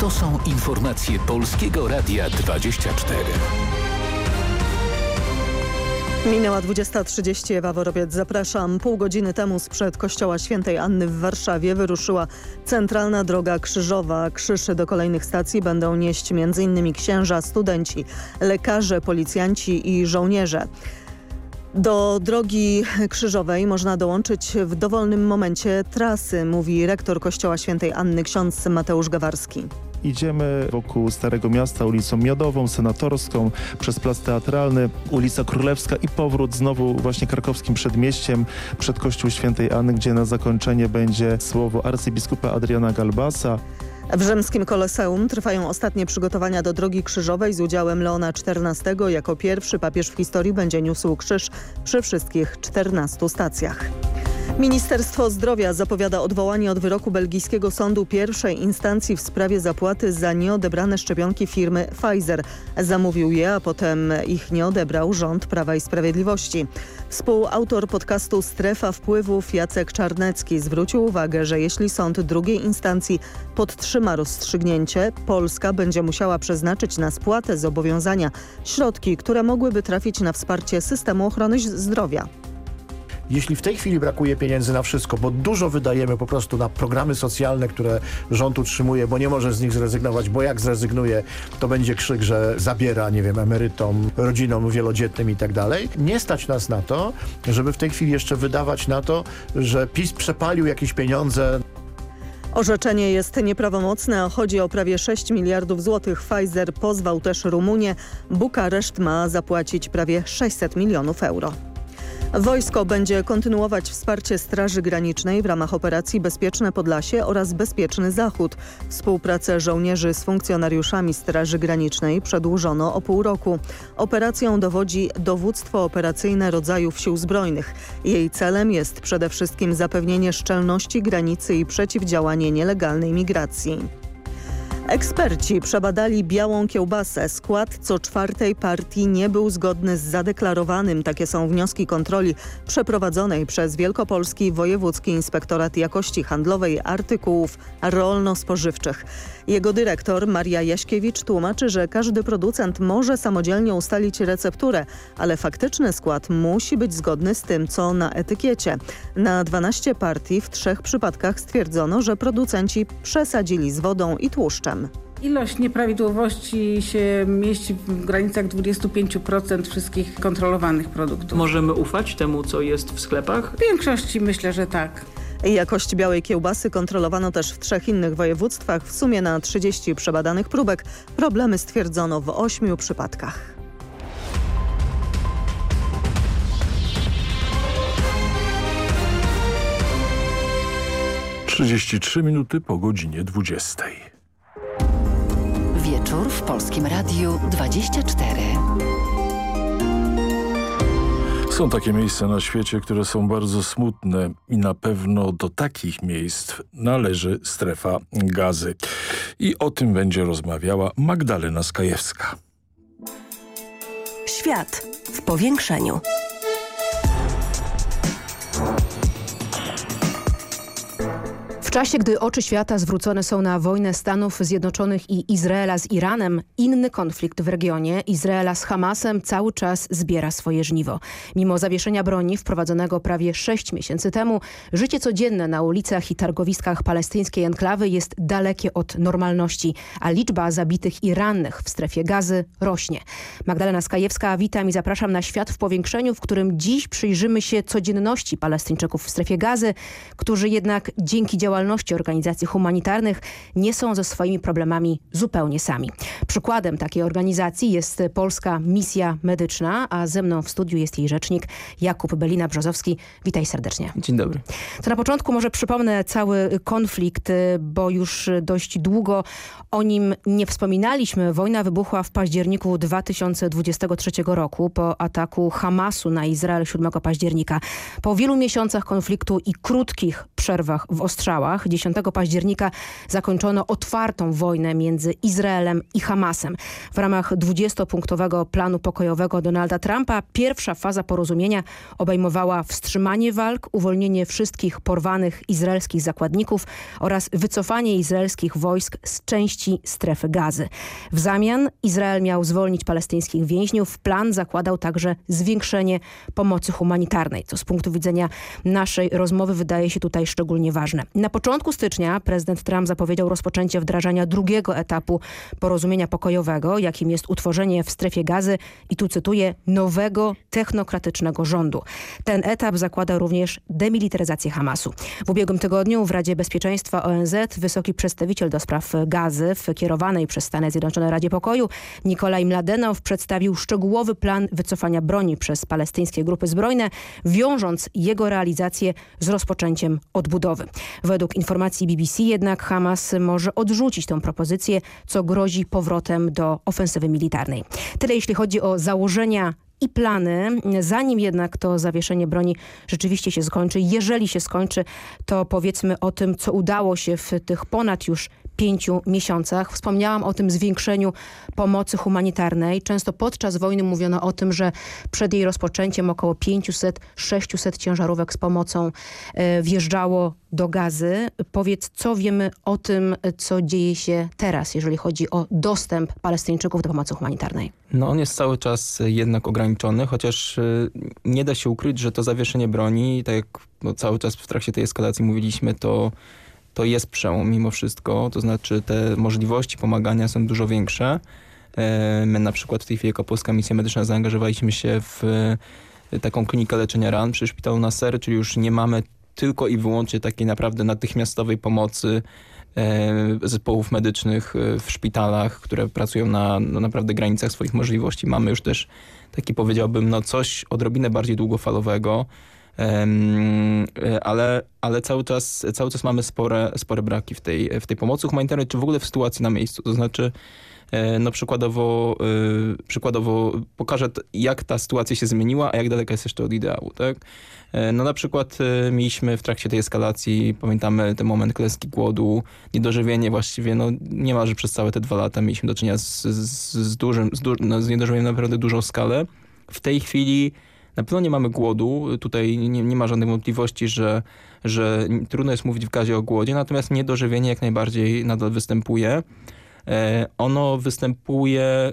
To są informacje Polskiego Radia 24. Minęła 20.30, Ewa Worobiec, zapraszam. Pół godziny temu sprzed kościoła świętej Anny w Warszawie wyruszyła centralna droga krzyżowa. Krzyż do kolejnych stacji będą nieść m.in. księża, studenci, lekarze, policjanci i żołnierze. Do drogi krzyżowej można dołączyć w dowolnym momencie trasy, mówi rektor Kościoła Świętej Anny ksiądz Mateusz Gawarski. Idziemy wokół Starego Miasta ulicą Miodową, Senatorską, przez Plac Teatralny, ulica Królewska i powrót znowu właśnie krakowskim przedmieściem przed Kościół Świętej Anny, gdzie na zakończenie będzie słowo arcybiskupa Adriana Galbasa. W rzymskim Koloseum trwają ostatnie przygotowania do Drogi Krzyżowej z udziałem Leona XIV. Jako pierwszy papież w historii będzie niósł krzyż przy wszystkich 14 stacjach. Ministerstwo Zdrowia zapowiada odwołanie od wyroku belgijskiego sądu pierwszej instancji w sprawie zapłaty za nieodebrane szczepionki firmy Pfizer. Zamówił je, a potem ich nie odebrał rząd Prawa i Sprawiedliwości. Współautor podcastu Strefa Wpływów Jacek Czarnecki zwrócił uwagę, że jeśli sąd drugiej instancji podtrzyma rozstrzygnięcie, Polska będzie musiała przeznaczyć na spłatę zobowiązania środki, które mogłyby trafić na wsparcie systemu ochrony zdrowia. Jeśli w tej chwili brakuje pieniędzy na wszystko, bo dużo wydajemy po prostu na programy socjalne, które rząd utrzymuje, bo nie może z nich zrezygnować, bo jak zrezygnuje, to będzie krzyk, że zabiera, nie wiem, emerytom, rodzinom wielodzietnym i tak dalej. Nie stać nas na to, żeby w tej chwili jeszcze wydawać na to, że PiS przepalił jakieś pieniądze Orzeczenie jest nieprawomocne, a chodzi o prawie 6 miliardów złotych. Pfizer pozwał też Rumunię. Bukareszt ma zapłacić prawie 600 milionów euro. Wojsko będzie kontynuować wsparcie Straży Granicznej w ramach operacji Bezpieczne Podlasie oraz Bezpieczny Zachód. Współpracę żołnierzy z funkcjonariuszami Straży Granicznej przedłużono o pół roku. Operacją dowodzi Dowództwo Operacyjne Rodzajów Sił Zbrojnych. Jej celem jest przede wszystkim zapewnienie szczelności granicy i przeciwdziałanie nielegalnej migracji. Eksperci przebadali białą kiełbasę. Skład co czwartej partii nie był zgodny z zadeklarowanym. Takie są wnioski kontroli przeprowadzonej przez Wielkopolski Wojewódzki Inspektorat Jakości Handlowej Artykułów Rolno-Spożywczych. Jego dyrektor Maria Jaśkiewicz tłumaczy, że każdy producent może samodzielnie ustalić recepturę, ale faktyczny skład musi być zgodny z tym, co na etykiecie. Na 12 partii w trzech przypadkach stwierdzono, że producenci przesadzili z wodą i tłuszczem. Ilość nieprawidłowości się mieści w granicach 25% wszystkich kontrolowanych produktów. Możemy ufać temu, co jest w sklepach? W większości myślę, że tak. Jakość białej kiełbasy kontrolowano też w trzech innych województwach. W sumie na 30 przebadanych próbek problemy stwierdzono w 8 przypadkach. Trzydzieści trzy minuty po godzinie dwudziestej. Wieczór w Polskim Radiu 24. Są takie miejsca na świecie, które są bardzo smutne i na pewno do takich miejsc należy strefa gazy. I o tym będzie rozmawiała Magdalena Skajewska. Świat w powiększeniu. Czasie, gdy oczy świata zwrócone są na wojnę Stanów Zjednoczonych i Izraela z Iranem, inny konflikt w regionie, Izraela z Hamasem, cały czas zbiera swoje żniwo. Mimo zawieszenia broni wprowadzonego prawie sześć miesięcy temu, życie codzienne na ulicach i targowiskach palestyńskiej enklawy jest dalekie od normalności, a liczba zabitych i rannych w strefie gazy rośnie. Magdalena Skajewska, witam i zapraszam na świat w powiększeniu, w którym dziś przyjrzymy się codzienności Palestyńczyków w strefie gazy, którzy jednak dzięki działalności organizacji humanitarnych nie są ze swoimi problemami zupełnie sami. Przykładem takiej organizacji jest Polska Misja Medyczna, a ze mną w studiu jest jej rzecznik Jakub Belina-Brzozowski. Witaj serdecznie. Dzień dobry. To na początku może przypomnę cały konflikt, bo już dość długo o nim nie wspominaliśmy. Wojna wybuchła w październiku 2023 roku po ataku Hamasu na Izrael 7 października. Po wielu miesiącach konfliktu i krótkich przerwach w ostrzałach 10 października zakończono otwartą wojnę między Izraelem i Hamasem. W ramach 20-punktowego planu pokojowego Donalda Trumpa pierwsza faza porozumienia obejmowała wstrzymanie walk, uwolnienie wszystkich porwanych izraelskich zakładników oraz wycofanie izraelskich wojsk z części strefy gazy. W zamian Izrael miał zwolnić palestyńskich więźniów. Plan zakładał także zwiększenie pomocy humanitarnej, co z punktu widzenia naszej rozmowy wydaje się tutaj szczególnie ważne. Na początku stycznia prezydent Trump zapowiedział rozpoczęcie wdrażania drugiego etapu porozumienia pokojowego, jakim jest utworzenie w strefie gazy i tu cytuję, nowego technokratycznego rządu. Ten etap zakłada również demilitaryzację Hamasu. W ubiegłym tygodniu w Radzie Bezpieczeństwa ONZ wysoki przedstawiciel do spraw gazy w kierowanej przez Stany Zjednoczone Radzie Pokoju Nikolaj Mladenow przedstawił szczegółowy plan wycofania broni przez palestyńskie grupy zbrojne, wiążąc jego realizację z rozpoczęciem odbudowy. Według informacji BBC jednak Hamas może odrzucić tę propozycję, co grozi powrotem do ofensywy militarnej. Tyle jeśli chodzi o założenia i plany. Zanim jednak to zawieszenie broni rzeczywiście się skończy, jeżeli się skończy, to powiedzmy o tym, co udało się w tych ponad już pięciu miesiącach. Wspomniałam o tym zwiększeniu pomocy humanitarnej. Często podczas wojny mówiono o tym, że przed jej rozpoczęciem około 500-600 ciężarówek z pomocą e, wjeżdżało do gazy. Powiedz, co wiemy o tym, co dzieje się teraz, jeżeli chodzi o dostęp Palestyńczyków do pomocy humanitarnej? No on jest cały czas jednak ograniczony, chociaż y, nie da się ukryć, że to zawieszenie broni, tak jak no, cały czas w trakcie tej eskalacji mówiliśmy, to to jest przełom mimo wszystko, to znaczy te możliwości pomagania są dużo większe. E, my na przykład w tej chwili jako Polska Misja Medyczna zaangażowaliśmy się w e, taką klinikę leczenia ran przy szpitalu na Ser, czyli już nie mamy tylko i wyłącznie takiej naprawdę natychmiastowej pomocy e, zespołów medycznych w szpitalach, które pracują na no naprawdę granicach swoich możliwości. Mamy już też taki powiedziałbym no coś odrobinę bardziej długofalowego, ale, ale cały, czas, cały czas mamy spore, spore braki w tej, w tej pomocy humanitarnej, czy w ogóle w sytuacji na miejscu. To znaczy, e, no przykładowo, e, przykładowo pokażę, jak ta sytuacja się zmieniła, a jak daleka jest jeszcze od ideału. Tak? E, no na przykład mieliśmy w trakcie tej eskalacji, pamiętamy ten moment klęski głodu, niedożywienie właściwie, no niemalże przez całe te dwa lata mieliśmy do czynienia z, z, z dużym, z, du no, z niedożywieniem na naprawdę dużą skalę. W tej chwili na pewno nie mamy głodu, tutaj nie, nie ma żadnej wątpliwości, że, że trudno jest mówić w gazie o głodzie, natomiast niedożywienie jak najbardziej nadal występuje. E, ono występuje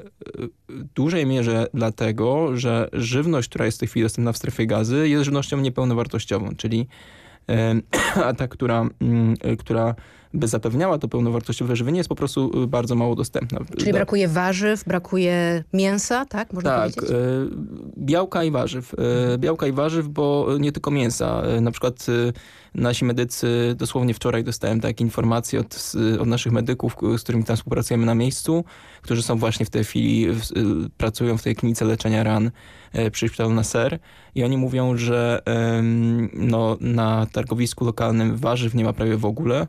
w dużej mierze dlatego, że żywność, która jest w tej chwili dostępna w strefie gazy jest żywnością niepełnowartościową, czyli e, ta, która, mm, która by zapewniała to pełnowartościowe żywienie, jest po prostu y, bardzo mało dostępna. Czyli brakuje warzyw, brakuje mięsa, tak? Można tak, powiedzieć? E, białka i warzyw. E, białka i warzyw, bo nie tylko mięsa. Na przykład nasi medycy, dosłownie wczoraj dostałem takie informacje od, od naszych medyków, z którymi tam współpracujemy na miejscu, którzy są właśnie w tej chwili, w, pracują w tej klinice leczenia ran przy szpitalu na ser i oni mówią, że no, na targowisku lokalnym warzyw nie ma prawie w ogóle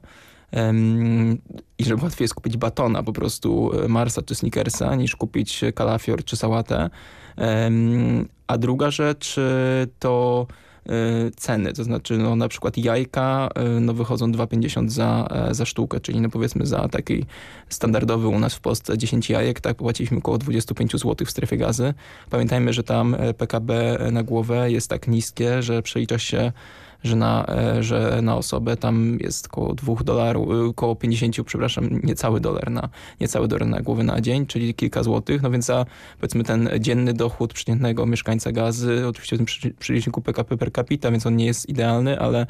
i że łatwiej jest kupić batona po prostu e, Marsa czy Snickersa niż kupić kalafior czy sałatę. A druga rzecz e, to e, ceny, to znaczy no, na przykład jajka no, wychodzą 2,50 za, za sztukę, czyli no, powiedzmy za taki standardowy u nas w Polsce 10 jajek, tak płaciliśmy około 25 zł w strefie gazy. Pamiętajmy, że tam PKB na głowę jest tak niskie, że przelicza się że na, e, że na osobę tam jest około 2 dolarów, e, około 50, przepraszam, niecały dolar na, niecały dolar na głowę na dzień, czyli kilka złotych, no więc za powiedzmy ten dzienny dochód przeciętnego mieszkańca gazy, oczywiście w tym przeliczniku PKP per capita, więc on nie jest idealny, ale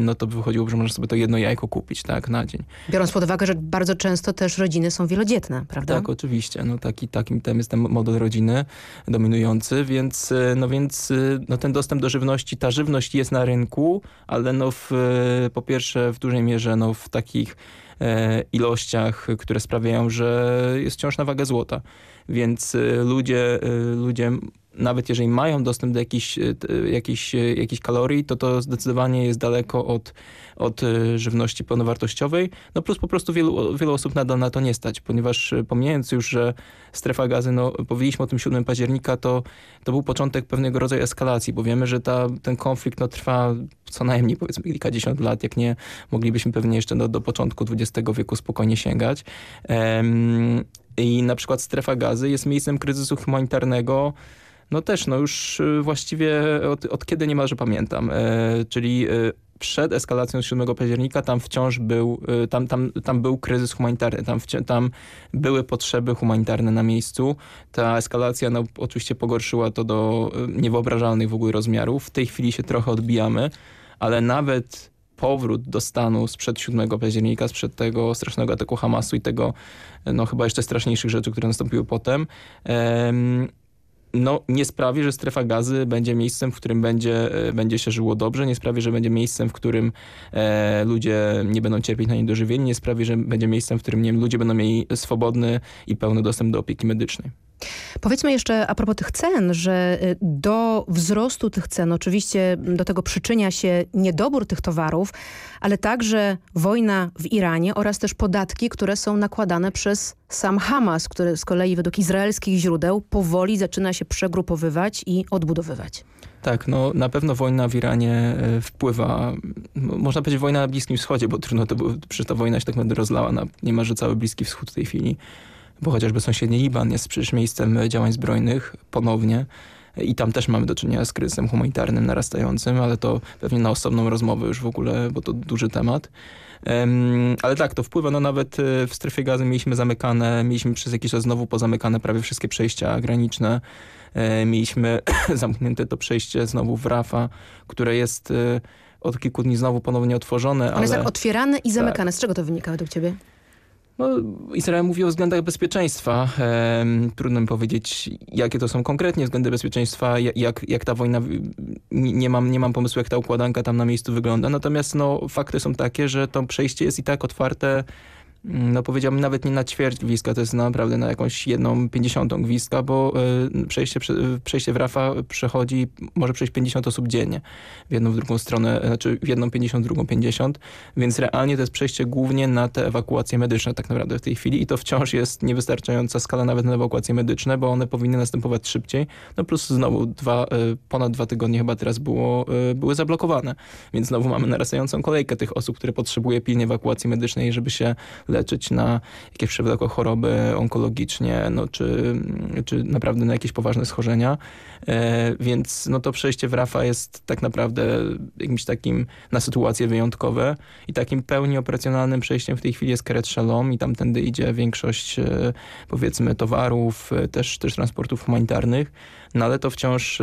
no to by wychodziło, że możesz sobie to jedno jajko kupić, tak, na dzień. Biorąc pod uwagę, że bardzo często też rodziny są wielodzietne, prawda? Tak, oczywiście. No taki, takim tem jest ten model rodziny dominujący, więc, no więc no ten dostęp do żywności, ta żywność jest na rynku, ale no w, po pierwsze w dużej mierze no w takich e, ilościach, które sprawiają, że jest wciąż na wagę złota. Więc e, ludzie, e, ludzie nawet jeżeli mają dostęp do jakichś, jakichś, jakichś kalorii, to to zdecydowanie jest daleko od, od żywności pełnowartościowej. No plus po prostu wielu, wielu osób nadal na to nie stać, ponieważ pomijając już, że strefa gazy, no powiedzieliśmy o tym 7 października, to, to był początek pewnego rodzaju eskalacji, bo wiemy, że ta, ten konflikt no, trwa co najmniej powiedzmy kilkadziesiąt lat, jak nie moglibyśmy pewnie jeszcze do, do początku XX wieku spokojnie sięgać. Um, I na przykład strefa gazy jest miejscem kryzysu humanitarnego, no też, no już y, właściwie od, od kiedy niemalże pamiętam, e, czyli e, przed eskalacją 7 października tam wciąż był, e, tam, tam, tam był kryzys humanitarny, tam, tam były potrzeby humanitarne na miejscu. Ta eskalacja no, oczywiście pogorszyła to do e, niewyobrażalnych w ogóle rozmiarów. W tej chwili się trochę odbijamy, ale nawet powrót do stanu sprzed 7 października, sprzed tego strasznego ataku Hamasu i tego no chyba jeszcze straszniejszych rzeczy, które nastąpiły potem, no, nie sprawi, że strefa gazy będzie miejscem, w którym będzie, e, będzie się żyło dobrze, nie sprawi, że będzie miejscem, w którym e, ludzie nie będą cierpieć na niedożywienie, nie sprawi, że będzie miejscem, w którym nie ludzie będą mieli swobodny i pełny dostęp do opieki medycznej. Powiedzmy jeszcze a propos tych cen, że y, do wzrostu tych cen oczywiście do tego przyczynia się niedobór tych towarów, ale także wojna w Iranie oraz też podatki, które są nakładane przez sam Hamas, który z kolei według izraelskich źródeł powoli zaczyna się przegrupowywać i odbudowywać. Tak, no na pewno wojna w Iranie y, wpływa, można powiedzieć wojna na Bliskim Wschodzie, bo trudno to przecież ta wojna się tak naprawdę rozlała na niemalże cały Bliski Wschód w tej chwili bo chociażby sąsiedni Liban jest przecież miejscem działań zbrojnych ponownie i tam też mamy do czynienia z kryzysem humanitarnym narastającym, ale to pewnie na osobną rozmowę już w ogóle, bo to duży temat. Ale tak, to wpływa, no nawet e, w strefie gazy mieliśmy zamykane, mieliśmy przez jakiś czas znowu pozamykane prawie wszystkie przejścia graniczne. E, mieliśmy zamknięte to przejście znowu w Rafa, które jest e, od kilku dni znowu ponownie otworzone. One ale... jest tak otwierane i zamykane. Tak. Z czego to wynika według ciebie? No, Izrael mówi o względach bezpieczeństwa. trudno mi powiedzieć, jakie to są konkretnie względy bezpieczeństwa, jak, jak ta wojna, nie mam, nie mam pomysłu, jak ta układanka tam na miejscu wygląda. Natomiast no, fakty są takie, że to przejście jest i tak otwarte no powiedziałbym nawet nie na ćwierć gwizdka, to jest naprawdę na jakąś jedną pięćdziesiątą gwizdka, bo y, przejście, przejście w Rafa przechodzi, może przejść 50 osób dziennie. W jedną, w drugą stronę, znaczy w jedną 50, drugą 50, więc realnie to jest przejście głównie na te ewakuacje medyczne tak naprawdę w tej chwili i to wciąż jest niewystarczająca skala nawet na ewakuacje medyczne, bo one powinny następować szybciej, no plus znowu dwa, y, ponad dwa tygodnie chyba teraz było, y, były zablokowane, więc znowu mamy narastającą kolejkę tych osób, które potrzebuje pilnie ewakuacji medycznej, żeby się leczyć na jakieś przewlekłe choroby onkologicznie, no, czy, czy naprawdę na jakieś poważne schorzenia. E, więc no, to przejście w RAFA jest tak naprawdę jakimś takim na sytuacje wyjątkowe i takim pełni operacjonalnym przejściem w tej chwili jest Keret Shalom i tamtędy idzie większość e, powiedzmy towarów, e, też, też transportów humanitarnych no ale to wciąż,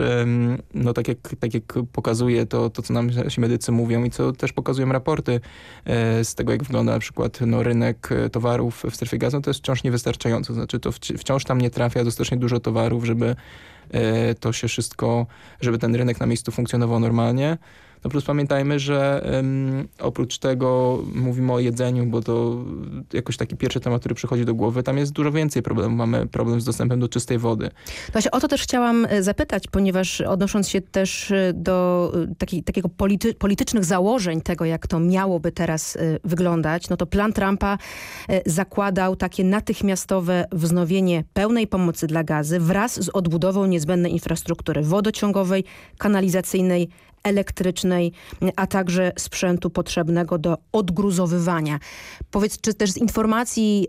no tak jak, tak jak pokazuje to, to, co nam się medycy mówią i co też pokazują raporty e, z tego, jak wygląda na przykład no, rynek e, towarów w strefie gazu, to jest wciąż niewystarczające. Znaczy to wciąż tam nie trafia dostatecznie dużo towarów, żeby e, to się wszystko, żeby ten rynek na miejscu funkcjonował normalnie. No plus pamiętajmy, że oprócz tego mówimy o jedzeniu, bo to jakoś taki pierwszy temat, który przychodzi do głowy, tam jest dużo więcej problemów. Mamy problem z dostępem do czystej wody. Właśnie o to też chciałam e, zapytać, ponieważ odnosząc się też e, do e, taki, takiego polity, politycznych założeń tego, jak to miałoby teraz wyglądać, no to plan Trumpa zakładał takie natychmiastowe wznowienie pełnej pomocy dla gazy wraz z odbudową niezbędnej infrastruktury wodociągowej, kanalizacyjnej, elektrycznej, a także sprzętu potrzebnego do odgruzowywania. Powiedz, czy też z informacji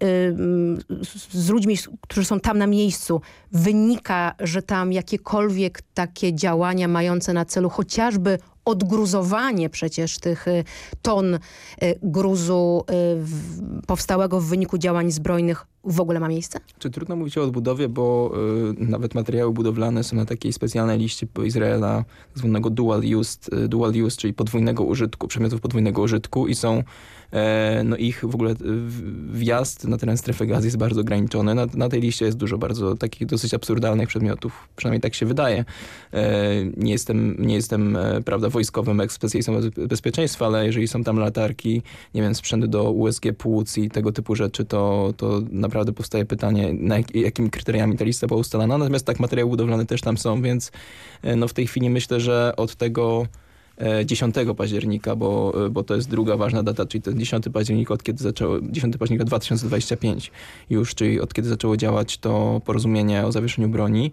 z ludźmi, którzy są tam na miejscu, wynika, że tam jakiekolwiek takie działania mające na celu chociażby odgruzowanie przecież tych y, ton y, gruzu powstałego w wyniku działań zbrojnych w ogóle ma miejsce? Czy trudno mówić o odbudowie, bo y, nawet materiały budowlane są na takiej specjalnej liście Izraela zwanego dual use, dual use, czyli podwójnego użytku, przedmiotów podwójnego użytku i są no ich w ogóle wjazd na teren strefy gazy jest bardzo ograniczony. Na, na, tej liście jest dużo bardzo takich dosyć absurdalnych przedmiotów, przynajmniej tak się wydaje. E, nie jestem, nie jestem e, prawda, wojskowym specjalistą bezpieczeństwa, ale jeżeli są tam latarki, nie wiem, sprzęty do USG płuc i tego typu rzeczy, to, to naprawdę powstaje pytanie, na jak, jakimi kryteriami ta lista była ustalana. Natomiast tak, materiały budowlane też tam są, więc no w tej chwili myślę, że od tego 10 października, bo, bo to jest druga ważna data, czyli ten 10 października, od kiedy zaczęło, 10 października 2025 już, czyli od kiedy zaczęło działać to porozumienie o zawieszeniu broni.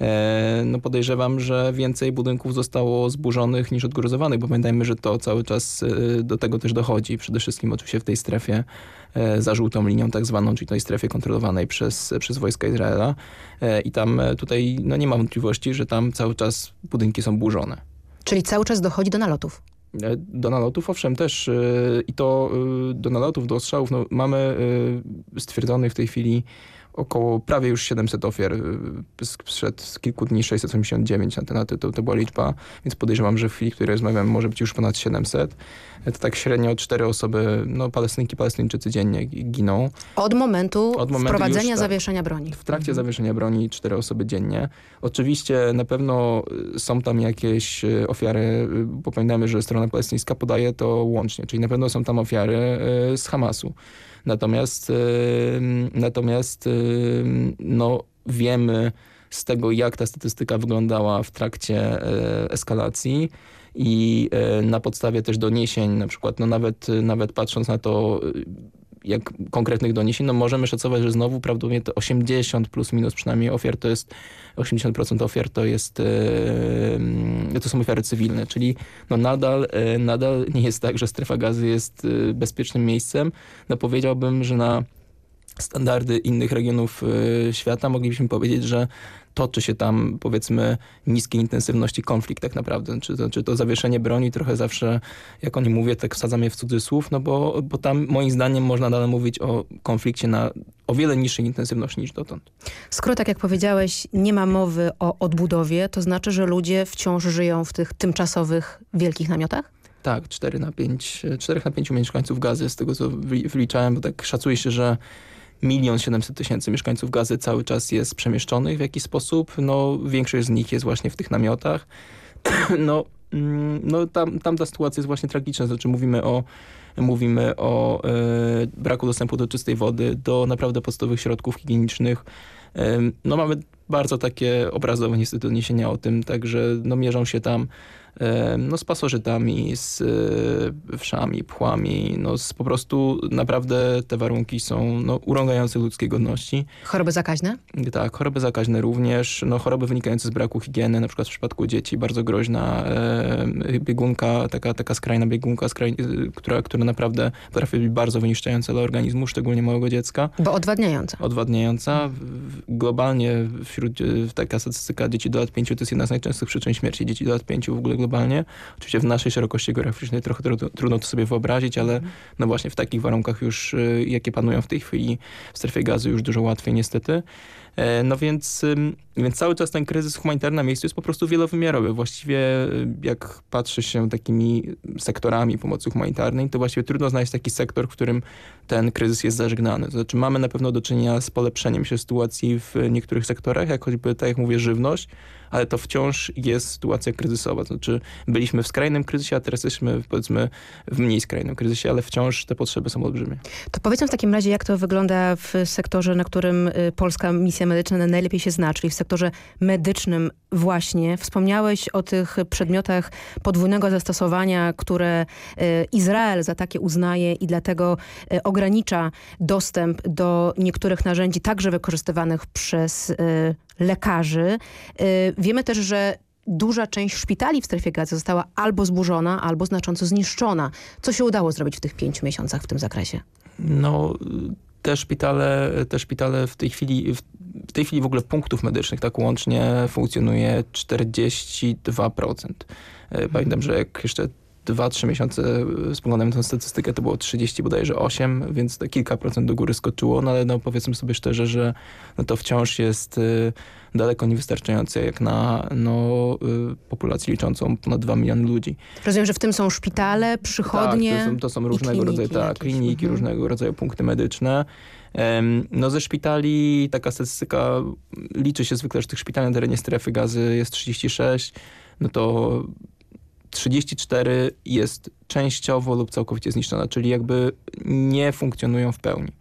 E, no podejrzewam, że więcej budynków zostało zburzonych niż odgruzowanych, bo pamiętajmy, że to cały czas e, do tego też dochodzi. Przede wszystkim oczywiście w tej strefie e, za żółtą linią tak zwaną, czyli tej strefie kontrolowanej przez, przez wojska Izraela. I tam tutaj no nie ma wątpliwości, że tam cały czas budynki są burzone. Czyli cały czas dochodzi do nalotów. E, do nalotów owszem też e, i to e, do nalotów, do ostrzałów no, mamy stwierdzonych w tej chwili około prawie już 700 ofiar. Sprzed kilku dni 689 na ten to, to była liczba, więc podejrzewam, że w chwili, w której rozmawiam, może być już ponad 700. To tak średnio cztery osoby, no Palestynki, Palestyńczycy dziennie giną. Od momentu, Od momentu wprowadzenia już, tak, zawieszenia broni. W trakcie mhm. zawieszenia broni cztery osoby dziennie. Oczywiście na pewno są tam jakieś e, ofiary, e, bo pamiętamy, że strona palestyńska podaje to łącznie, czyli na pewno są tam ofiary e, z Hamasu. Natomiast, natomiast no, wiemy z tego, jak ta statystyka wyglądała w trakcie eskalacji, i e, na podstawie też doniesień, na przykład no nawet, nawet patrząc na to, jak konkretnych doniesień, no możemy szacować, że znowu prawdopodobnie to 80 plus minus przynajmniej ofiar to jest 80% ofiar to jest e, to są ofiary cywilne, czyli no nadal, e, nadal nie jest tak, że strefa gazy jest bezpiecznym miejscem. No powiedziałbym, że na standardy innych regionów świata moglibyśmy powiedzieć, że toczy się tam powiedzmy niskiej intensywności konflikt tak naprawdę. Czy to, czy to zawieszenie broni trochę zawsze, jak oni mówię, tak wsadzam je w cudzysłów, no bo, bo tam moim zdaniem można dalej mówić o konflikcie na o wiele niższej intensywności niż dotąd. Skoro tak jak powiedziałeś, nie ma mowy o odbudowie, to znaczy, że ludzie wciąż żyją w tych tymczasowych wielkich namiotach? Tak, 4 na 5, 4 na 5 mieszkańców gazy, z tego co wyliczałem, bo tak szacuje się, że milion siedemset tysięcy mieszkańców Gazy cały czas jest przemieszczonych w jakiś sposób. No, większość z nich jest właśnie w tych namiotach. no, mm, no tam, tam ta sytuacja jest właśnie tragiczna. Znaczy mówimy o mówimy o e, braku dostępu do czystej wody, do naprawdę podstawowych środków higienicznych. E, no mamy bardzo takie obrazowe niestety doniesienia o tym, także no mierzą się tam no, z pasożytami, z e, wszami, pchłami. No, z, po prostu naprawdę te warunki są no, urągające ludzkiej godności. Choroby zakaźne? Tak, choroby zakaźne również. No, choroby wynikające z braku higieny, na przykład w przypadku dzieci bardzo groźna e, biegunka, taka, taka skrajna biegunka, skraj, która, która naprawdę potrafi być bardzo wyniszczająca dla organizmu, szczególnie małego dziecka. Bo odwadniająca. Odwadniająca. Globalnie wśród, e, taka statystyka dzieci do lat 5 to jest jedna z najczęstszych przyczyn śmierci dzieci do lat 5 w ogóle globalnie. Oczywiście w naszej szerokości geograficznej trochę trudno to sobie wyobrazić, ale no właśnie w takich warunkach już, y, jakie panują w tej chwili w strefie gazy, już dużo łatwiej niestety. E, no więc, więc cały czas ten kryzys humanitarny na miejscu jest po prostu wielowymiarowy. Właściwie y, jak patrzy się takimi sektorami pomocy humanitarnej, to właściwie trudno znaleźć taki sektor, w którym ten kryzys jest zażegnany. To znaczy mamy na pewno do czynienia z polepszeniem się sytuacji w niektórych sektorach, jak choćby, tak jak mówię, żywność, ale to wciąż jest sytuacja kryzysowa. To znaczy byliśmy w skrajnym kryzysie, a teraz jesteśmy powiedzmy w mniej skrajnym kryzysie, ale wciąż te potrzeby są olbrzymie. To powiedzmy w takim razie, jak to wygląda w sektorze, na którym y, polska misja medyczna najlepiej się zna, czyli w sektorze medycznym właśnie. Wspomniałeś o tych przedmiotach podwójnego zastosowania, które y, Izrael za takie uznaje i dlatego y, ogranicza dostęp do niektórych narzędzi, także wykorzystywanych przez lekarzy. Y, wiemy też, że duża część szpitali w strefie gazy została albo zburzona, albo znacząco zniszczona. Co się udało zrobić w tych pięciu miesiącach w tym zakresie? No, te szpitale, te szpitale w tej chwili, w tej chwili w ogóle punktów medycznych tak łącznie funkcjonuje 42%. E, pamiętam, że jak jeszcze 2-3 miesiące spoglądałem tę statystykę, to było 30 bodajże 8, więc to kilka procent do góry skoczyło, no ale no powiedzmy sobie szczerze, że no to wciąż jest y, daleko niewystarczające jak na no, y, populację liczącą ponad 2 miliony ludzi. Rozumiem, że w tym są szpitale, przychodnie Tak, to są, to są różnego rodzaju, tak, kliniki, mhm. różnego rodzaju punkty medyczne. No ze szpitali taka statystyka liczy się zwykle, że tych szpitali na terenie strefy gazy jest 36, no to 34 jest częściowo lub całkowicie zniszczona, czyli jakby nie funkcjonują w pełni.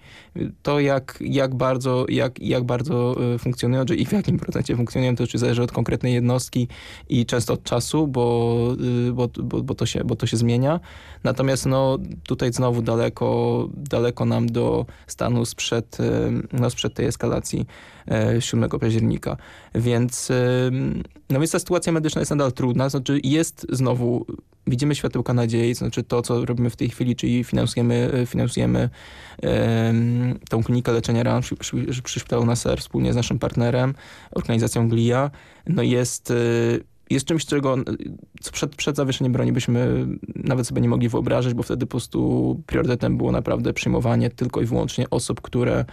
To jak, jak, bardzo, jak, jak bardzo y, funkcjonują, czy i w jakim procencie funkcjonują, to oczywiście zależy od konkretnej jednostki i często od czasu, bo, y, bo, bo, bo, to, się, bo to się zmienia. Natomiast no, tutaj znowu daleko, daleko nam do stanu sprzed, y, no, sprzed tej eskalacji 7 października. Więc, no więc ta sytuacja medyczna jest nadal trudna, znaczy jest znowu widzimy światełka nadziei, znaczy to, co robimy w tej chwili, czyli finansujemy, finansujemy um, tą klinikę leczenia ran przy, przy, przy wspólnie z naszym partnerem, organizacją GLIA. No jest y, jest czymś, czego co przed, przed zawieszeniem broni byśmy nawet sobie nie mogli wyobrazić, bo wtedy po prostu priorytetem było naprawdę przyjmowanie tylko i wyłącznie osób, które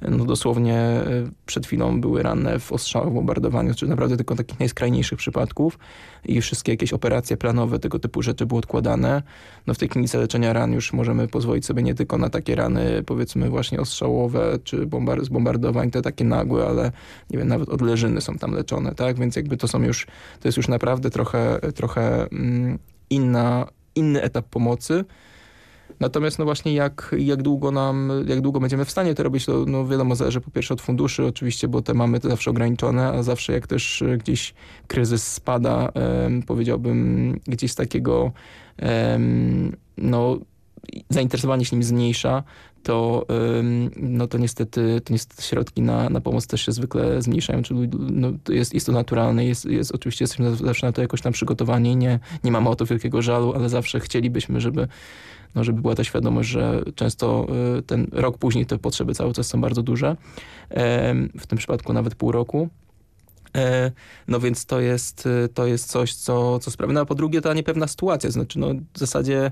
no dosłownie e, przed chwilą były ranne w ostrzałach, bombardowaniu, czy naprawdę tylko takich najskrajniejszych przypadków i wszystkie jakieś operacje planowe, tego typu rzeczy były odkładane. No w tej klinice leczenia ran już możemy pozwolić sobie nie tylko na takie rany powiedzmy właśnie ostrzałowe, czy z bombardowań, te takie nagłe, ale nie wiem, nawet odleżyny są tam leczone, tak? Więc jakby to są już, to jest już naprawdę trochę, trochę mm, inna, inny etap pomocy. Natomiast no właśnie jak, jak długo nam, jak długo będziemy w stanie to robić, to no wiadomo zależy po pierwsze od funduszy oczywiście, bo te mamy to zawsze ograniczone, a zawsze jak też e, gdzieś kryzys spada, um, powiedziałbym gdzieś z takiego um, no zainteresowanie się nim zmniejsza, to, no to, niestety, to niestety środki na, na pomoc też się zwykle zmniejszają. Czyli no, jest, jest to naturalne, jest, jest, oczywiście jesteśmy zawsze na to jakoś tam przygotowani, nie, nie mamy o to wielkiego żalu, ale zawsze chcielibyśmy, żeby no, żeby była ta świadomość, że często y, ten rok później te potrzeby cały czas są bardzo duże. W tym przypadku nawet pół roku. E, no więc to jest, y, to jest coś, co, co sprawia. No a po drugie ta niepewna sytuacja, znaczy no w zasadzie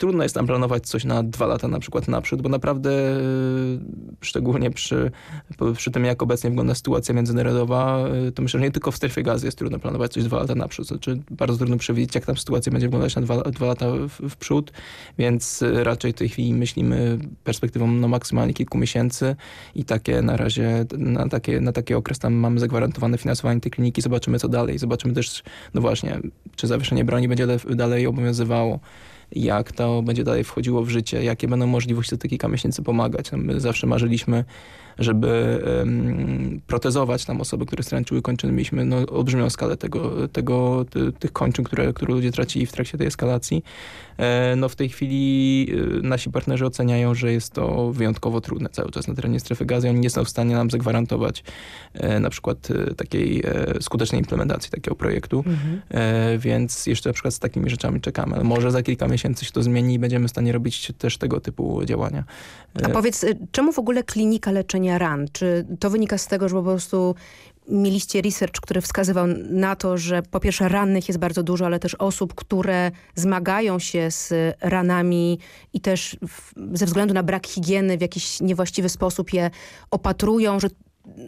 trudno jest nam planować coś na dwa lata na przykład naprzód, bo naprawdę y, szczególnie przy, przy tym, jak obecnie wygląda sytuacja międzynarodowa, y, to myślę, że nie tylko w strefie gazy jest trudno planować coś dwa lata naprzód. Znaczy bardzo trudno przewidzieć, jak tam sytuacja będzie wyglądać na dwa, dwa lata w, w przód, więc y, raczej w tej chwili myślimy perspektywą no, maksymalnie kilku miesięcy i takie na razie, na, takie, na taki okres tam mamy zagwarantowane finansowanie tej kliniki, zobaczymy co dalej. Zobaczymy też, no właśnie, czy zawieszenie broni będzie dalej obowiązywało jak to będzie dalej wchodziło w życie, jakie będą możliwości za te kilka miesięcy pomagać. No, my zawsze marzyliśmy żeby protezować tam osoby, które stręczyły kończyny. Mieliśmy no, olbrzymią skalę tego, tego, ty, tych kończyn, które, które ludzie tracili w trakcie tej eskalacji. E, no w tej chwili e, nasi partnerzy oceniają, że jest to wyjątkowo trudne cały czas na terenie strefy gazy. Oni nie są w stanie nam zagwarantować e, na przykład takiej skutecznej implementacji takiego projektu, mhm. Więc jeszcze na przykład z takimi rzeczami czekamy. Ale może za kilka miesięcy się to zmieni i będziemy w stanie robić też tego typu działania. A powiedz, czemu w ogóle klinika leczenia ran? Czy to wynika z tego, że po prostu mieliście research, który wskazywał na to, że po pierwsze rannych jest bardzo dużo, ale też osób, które zmagają się z ranami i też ze względu na brak higieny w jakiś niewłaściwy sposób je opatrują, że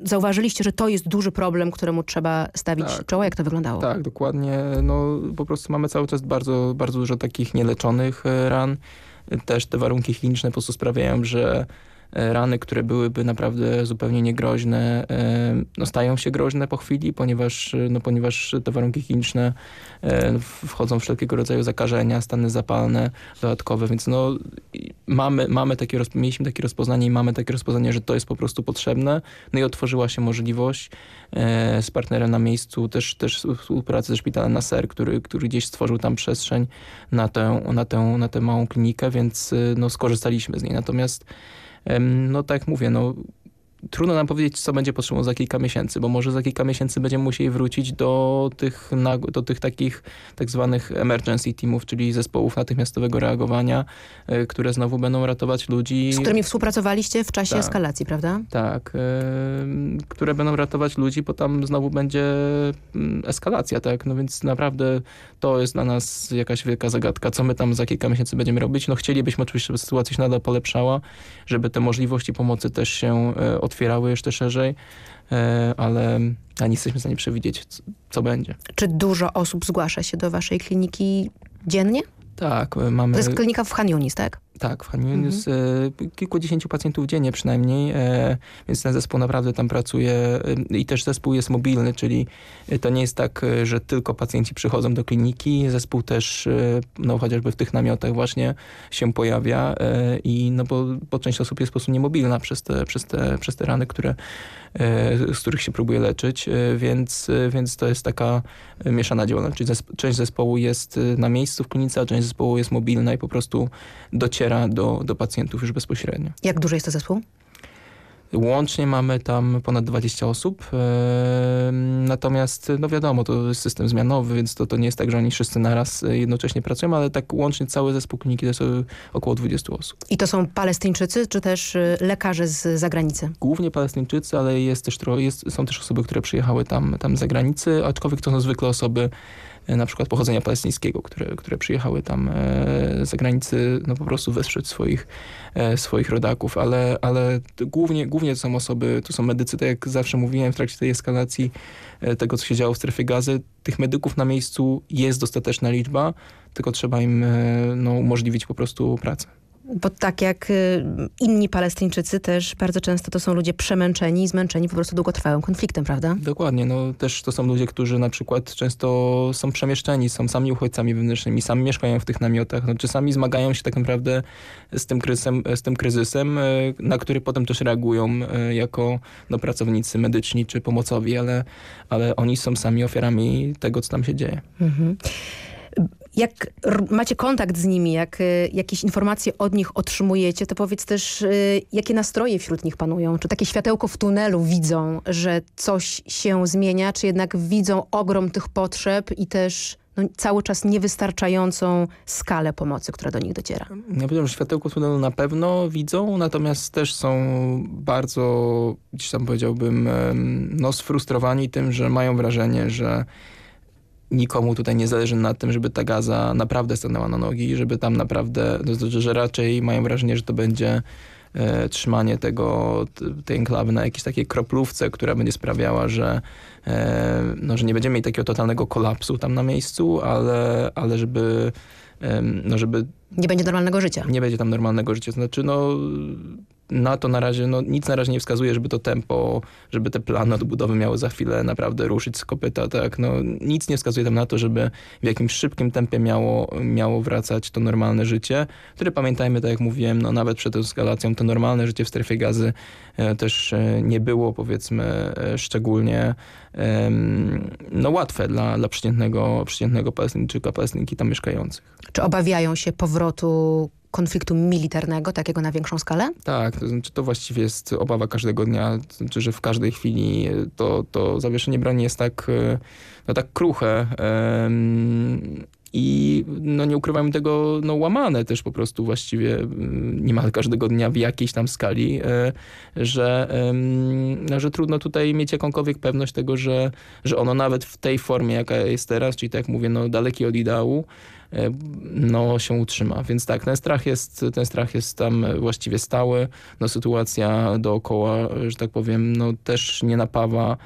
zauważyliście, że to jest duży problem, któremu trzeba stawić tak, czoło? Jak to wyglądało? Tak, dokładnie. No, po prostu mamy cały czas bardzo, bardzo dużo takich nieleczonych e, ran. Też te warunki kliniczne po prostu sprawiają, że rany, które byłyby naprawdę zupełnie niegroźne, e, no stają się groźne po chwili, ponieważ, no ponieważ te warunki kliniczne e, wchodzą w wszelkiego rodzaju zakażenia, stany zapalne dodatkowe, więc no mamy, mamy takie, mieliśmy takie rozpoznanie i mamy takie rozpoznanie, że to jest po prostu potrzebne. No i otworzyła się możliwość z partnerem na miejscu, też, też współpracy ze szpitalem Nasser, który, który gdzieś stworzył tam przestrzeń na tę, na tę, na tę małą klinikę, więc no skorzystaliśmy z niej. Natomiast no tak jak mówię, no trudno nam powiedzieć, co będzie potrzebował za kilka miesięcy, bo może za kilka miesięcy będziemy musieli wrócić do tych, do tych takich tak zwanych emergency teamów, czyli zespołów natychmiastowego reagowania, y, które znowu będą ratować ludzi. Z którymi współpracowaliście w czasie tak, eskalacji, prawda? Tak, y, które będą ratować ludzi, bo tam znowu będzie mm, eskalacja, tak? No więc naprawdę to jest dla nas jakaś wielka zagadka, co my tam za kilka miesięcy będziemy robić. No chcielibyśmy oczywiście, żeby sytuacja się nadal polepszała, żeby te możliwości pomocy też się e, otwierały jeszcze szerzej, e, ale nie jesteśmy w stanie przewidzieć, co będzie. Czy dużo osób zgłasza się do waszej kliniki dziennie? Tak, mamy... To jest klinika w Haniunis, tak? Tak, w Haniunis mhm. kilkudziesięciu pacjentów dziennie przynajmniej, e, więc ten zespół naprawdę tam pracuje e, i też zespół jest mobilny, czyli to nie jest tak, że tylko pacjenci przychodzą do kliniki, zespół też no chociażby w tych namiotach właśnie się pojawia i no bo, bo część osób jest po prostu niemobilna przez te, przez te, przez te rany, które z których się próbuje leczyć, więc, więc to jest taka mieszana działalność. Czyli część zespołu jest na miejscu w klinice, a część zespołu jest mobilna i po prostu dociera do, do pacjentów już bezpośrednio. Jak duży jest to zespół? Łącznie mamy tam ponad 20 osób, natomiast no wiadomo, to jest system zmianowy, więc to, to nie jest tak, że oni wszyscy naraz e, jednocześnie pracują, ale tak łącznie cały zespół kliniki to około 20 osób. I to są Palestyńczycy, czy też e, lekarze z zagranicy? Głównie Palestyńczycy, ale jest też, jest, są też osoby, które przyjechały tam, tam z zagranicy, aczkolwiek to są zwykle osoby na przykład pochodzenia palestyńskiego, które, które przyjechały tam e, z zagranicy, no po prostu wesprzeć swoich, e, swoich rodaków, ale, ale głównie, głównie to są osoby, to są medycy, tak jak zawsze mówiłem w trakcie tej eskalacji tego, co się działo w strefie gazy, tych medyków na miejscu jest dostateczna liczba, tylko trzeba im no, umożliwić po prostu pracę. Bo tak jak y, inni Palestyńczycy też bardzo często to są ludzie przemęczeni i zmęczeni po prostu długotrwałym konfliktem, prawda? Dokładnie. No, też to są ludzie, którzy na przykład często są przemieszczeni, są sami uchodźcami wewnętrznymi, sami mieszkają w tych namiotach. No, czasami zmagają się tak naprawdę z tym kryzysem, z tym kryzysem y, na który potem też reagują y, jako no, pracownicy medyczni czy pomocowi, ale, ale oni są sami ofiarami tego, co tam się dzieje. Mhm. Jak macie kontakt z nimi, jak y, jakieś informacje od nich otrzymujecie, to powiedz też, y, jakie nastroje wśród nich panują? Czy takie światełko w tunelu widzą, że coś się zmienia, czy jednak widzą ogrom tych potrzeb i też no, cały czas niewystarczającą skalę pomocy, która do nich dociera? Ja powiem, że światełko tunelu na pewno widzą, natomiast też są bardzo, gdzieś tam powiedziałbym, no, sfrustrowani tym, że mają wrażenie, że nikomu tutaj nie zależy na tym, żeby ta gaza naprawdę stanęła na nogi, żeby tam naprawdę, to znaczy, że raczej mają wrażenie, że to będzie e, trzymanie tego, tej enklawy na jakiejś takiej kroplówce, która będzie sprawiała, że, e, no, że nie będziemy mieli takiego totalnego kolapsu tam na miejscu, ale, ale żeby, no, żeby... Nie będzie normalnego życia. Nie będzie tam normalnego życia. Znaczy, no na to na razie, no nic na razie nie wskazuje, żeby to tempo, żeby te plany odbudowy miały za chwilę naprawdę ruszyć z kopyta, tak, no nic nie wskazuje tam na to, żeby w jakimś szybkim tempie miało, miało wracać to normalne życie, które pamiętajmy, tak jak mówiłem, no nawet przed eskalacją to normalne życie w strefie gazy e, też e, nie było powiedzmy e, szczególnie no łatwe dla, dla przeciętnego, przeciętnego Palestyńczyka, Palestynki tam mieszkających. Czy obawiają się powrotu konfliktu militarnego, takiego na większą skalę? Tak, to, znaczy to właściwie jest obawa każdego dnia, to znaczy, że w każdej chwili to, to zawieszenie broni jest tak, e, no, tak kruche i no nie ukrywajmy tego, no łamane też po prostu właściwie niemal każdego dnia w jakiejś tam skali, e, że, no, że trudno tutaj mieć jakąkolwiek pewność tego, że, że ono nawet w tej formie, jaka jest teraz, czyli tak jak mówię, no daleki od ideału, E, no, się utrzyma. Więc tak, ten strach jest, ten strach jest tam właściwie stały. No, sytuacja dookoła, że tak powiem, no, też nie napawa,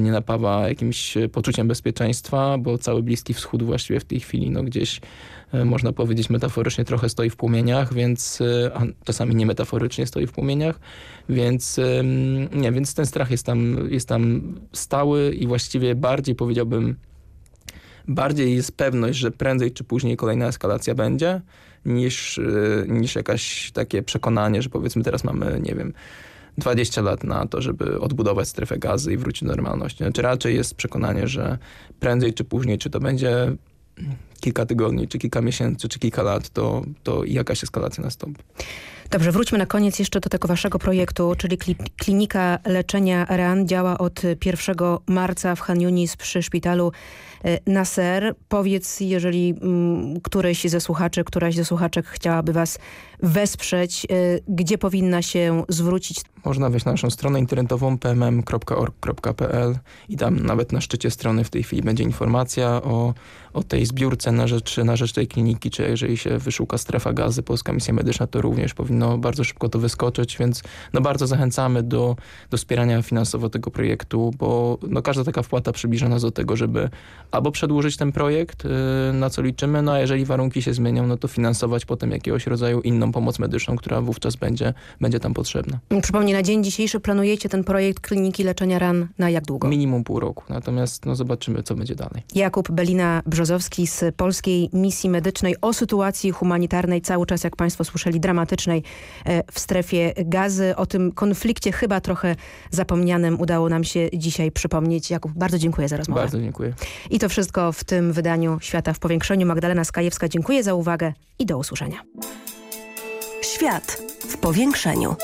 nie napawa jakimś poczuciem bezpieczeństwa, bo cały Bliski Wschód właściwie w tej chwili no, gdzieś e, można powiedzieć metaforycznie trochę stoi w płomieniach, więc e, a czasami nie metaforycznie stoi w płomieniach, więc nie, więc ten strach jest tam, jest tam stały i właściwie bardziej powiedziałbym bardziej jest pewność, że prędzej czy później kolejna eskalacja będzie, niż, y, niż jakaś takie przekonanie, że powiedzmy teraz mamy, nie wiem, 20 lat na to, żeby odbudować strefę gazy i wrócić do normalności. Znaczy raczej jest przekonanie, że prędzej czy później, czy to będzie kilka tygodni, czy kilka miesięcy, czy kilka lat, to, to jakaś eskalacja nastąpi. Dobrze, wróćmy na koniec jeszcze do tego waszego projektu, czyli Klinika Leczenia RAN działa od 1 marca w Han Yunis przy szpitalu e, Nasser. Powiedz, jeżeli m, któryś ze słuchaczy, któraś ze słuchaczek chciałaby was wesprzeć, y, gdzie powinna się zwrócić? Można wejść na naszą stronę internetową pmm.org.pl i tam nawet na szczycie strony w tej chwili będzie informacja o, o tej zbiórce na rzecz, na rzecz tej kliniki, czy jeżeli się wyszuka strefa gazy, Polska Misja Medyczna, to również powinno bardzo szybko to wyskoczyć, więc no bardzo zachęcamy do, do wspierania finansowo tego projektu, bo no każda taka wpłata przybliża nas do tego, żeby albo przedłużyć ten projekt, y, na co liczymy, no a jeżeli warunki się zmienią, no to finansować potem jakiegoś rodzaju inną pomoc medyczną, która wówczas będzie, będzie tam potrzebna. Przypomnij, na dzień dzisiejszy planujecie ten projekt Kliniki Leczenia Ran na jak długo? Minimum pół roku, natomiast no, zobaczymy, co będzie dalej. Jakub Belina-Brzozowski z Polskiej Misji Medycznej o sytuacji humanitarnej, cały czas, jak Państwo słyszeli, dramatycznej e, w strefie gazy. O tym konflikcie chyba trochę zapomnianym udało nam się dzisiaj przypomnieć. Jakub, bardzo dziękuję za rozmowę. Bardzo dziękuję. I to wszystko w tym wydaniu Świata w Powiększeniu. Magdalena Skajewska, dziękuję za uwagę i do usłyszenia. Świat w powiększeniu.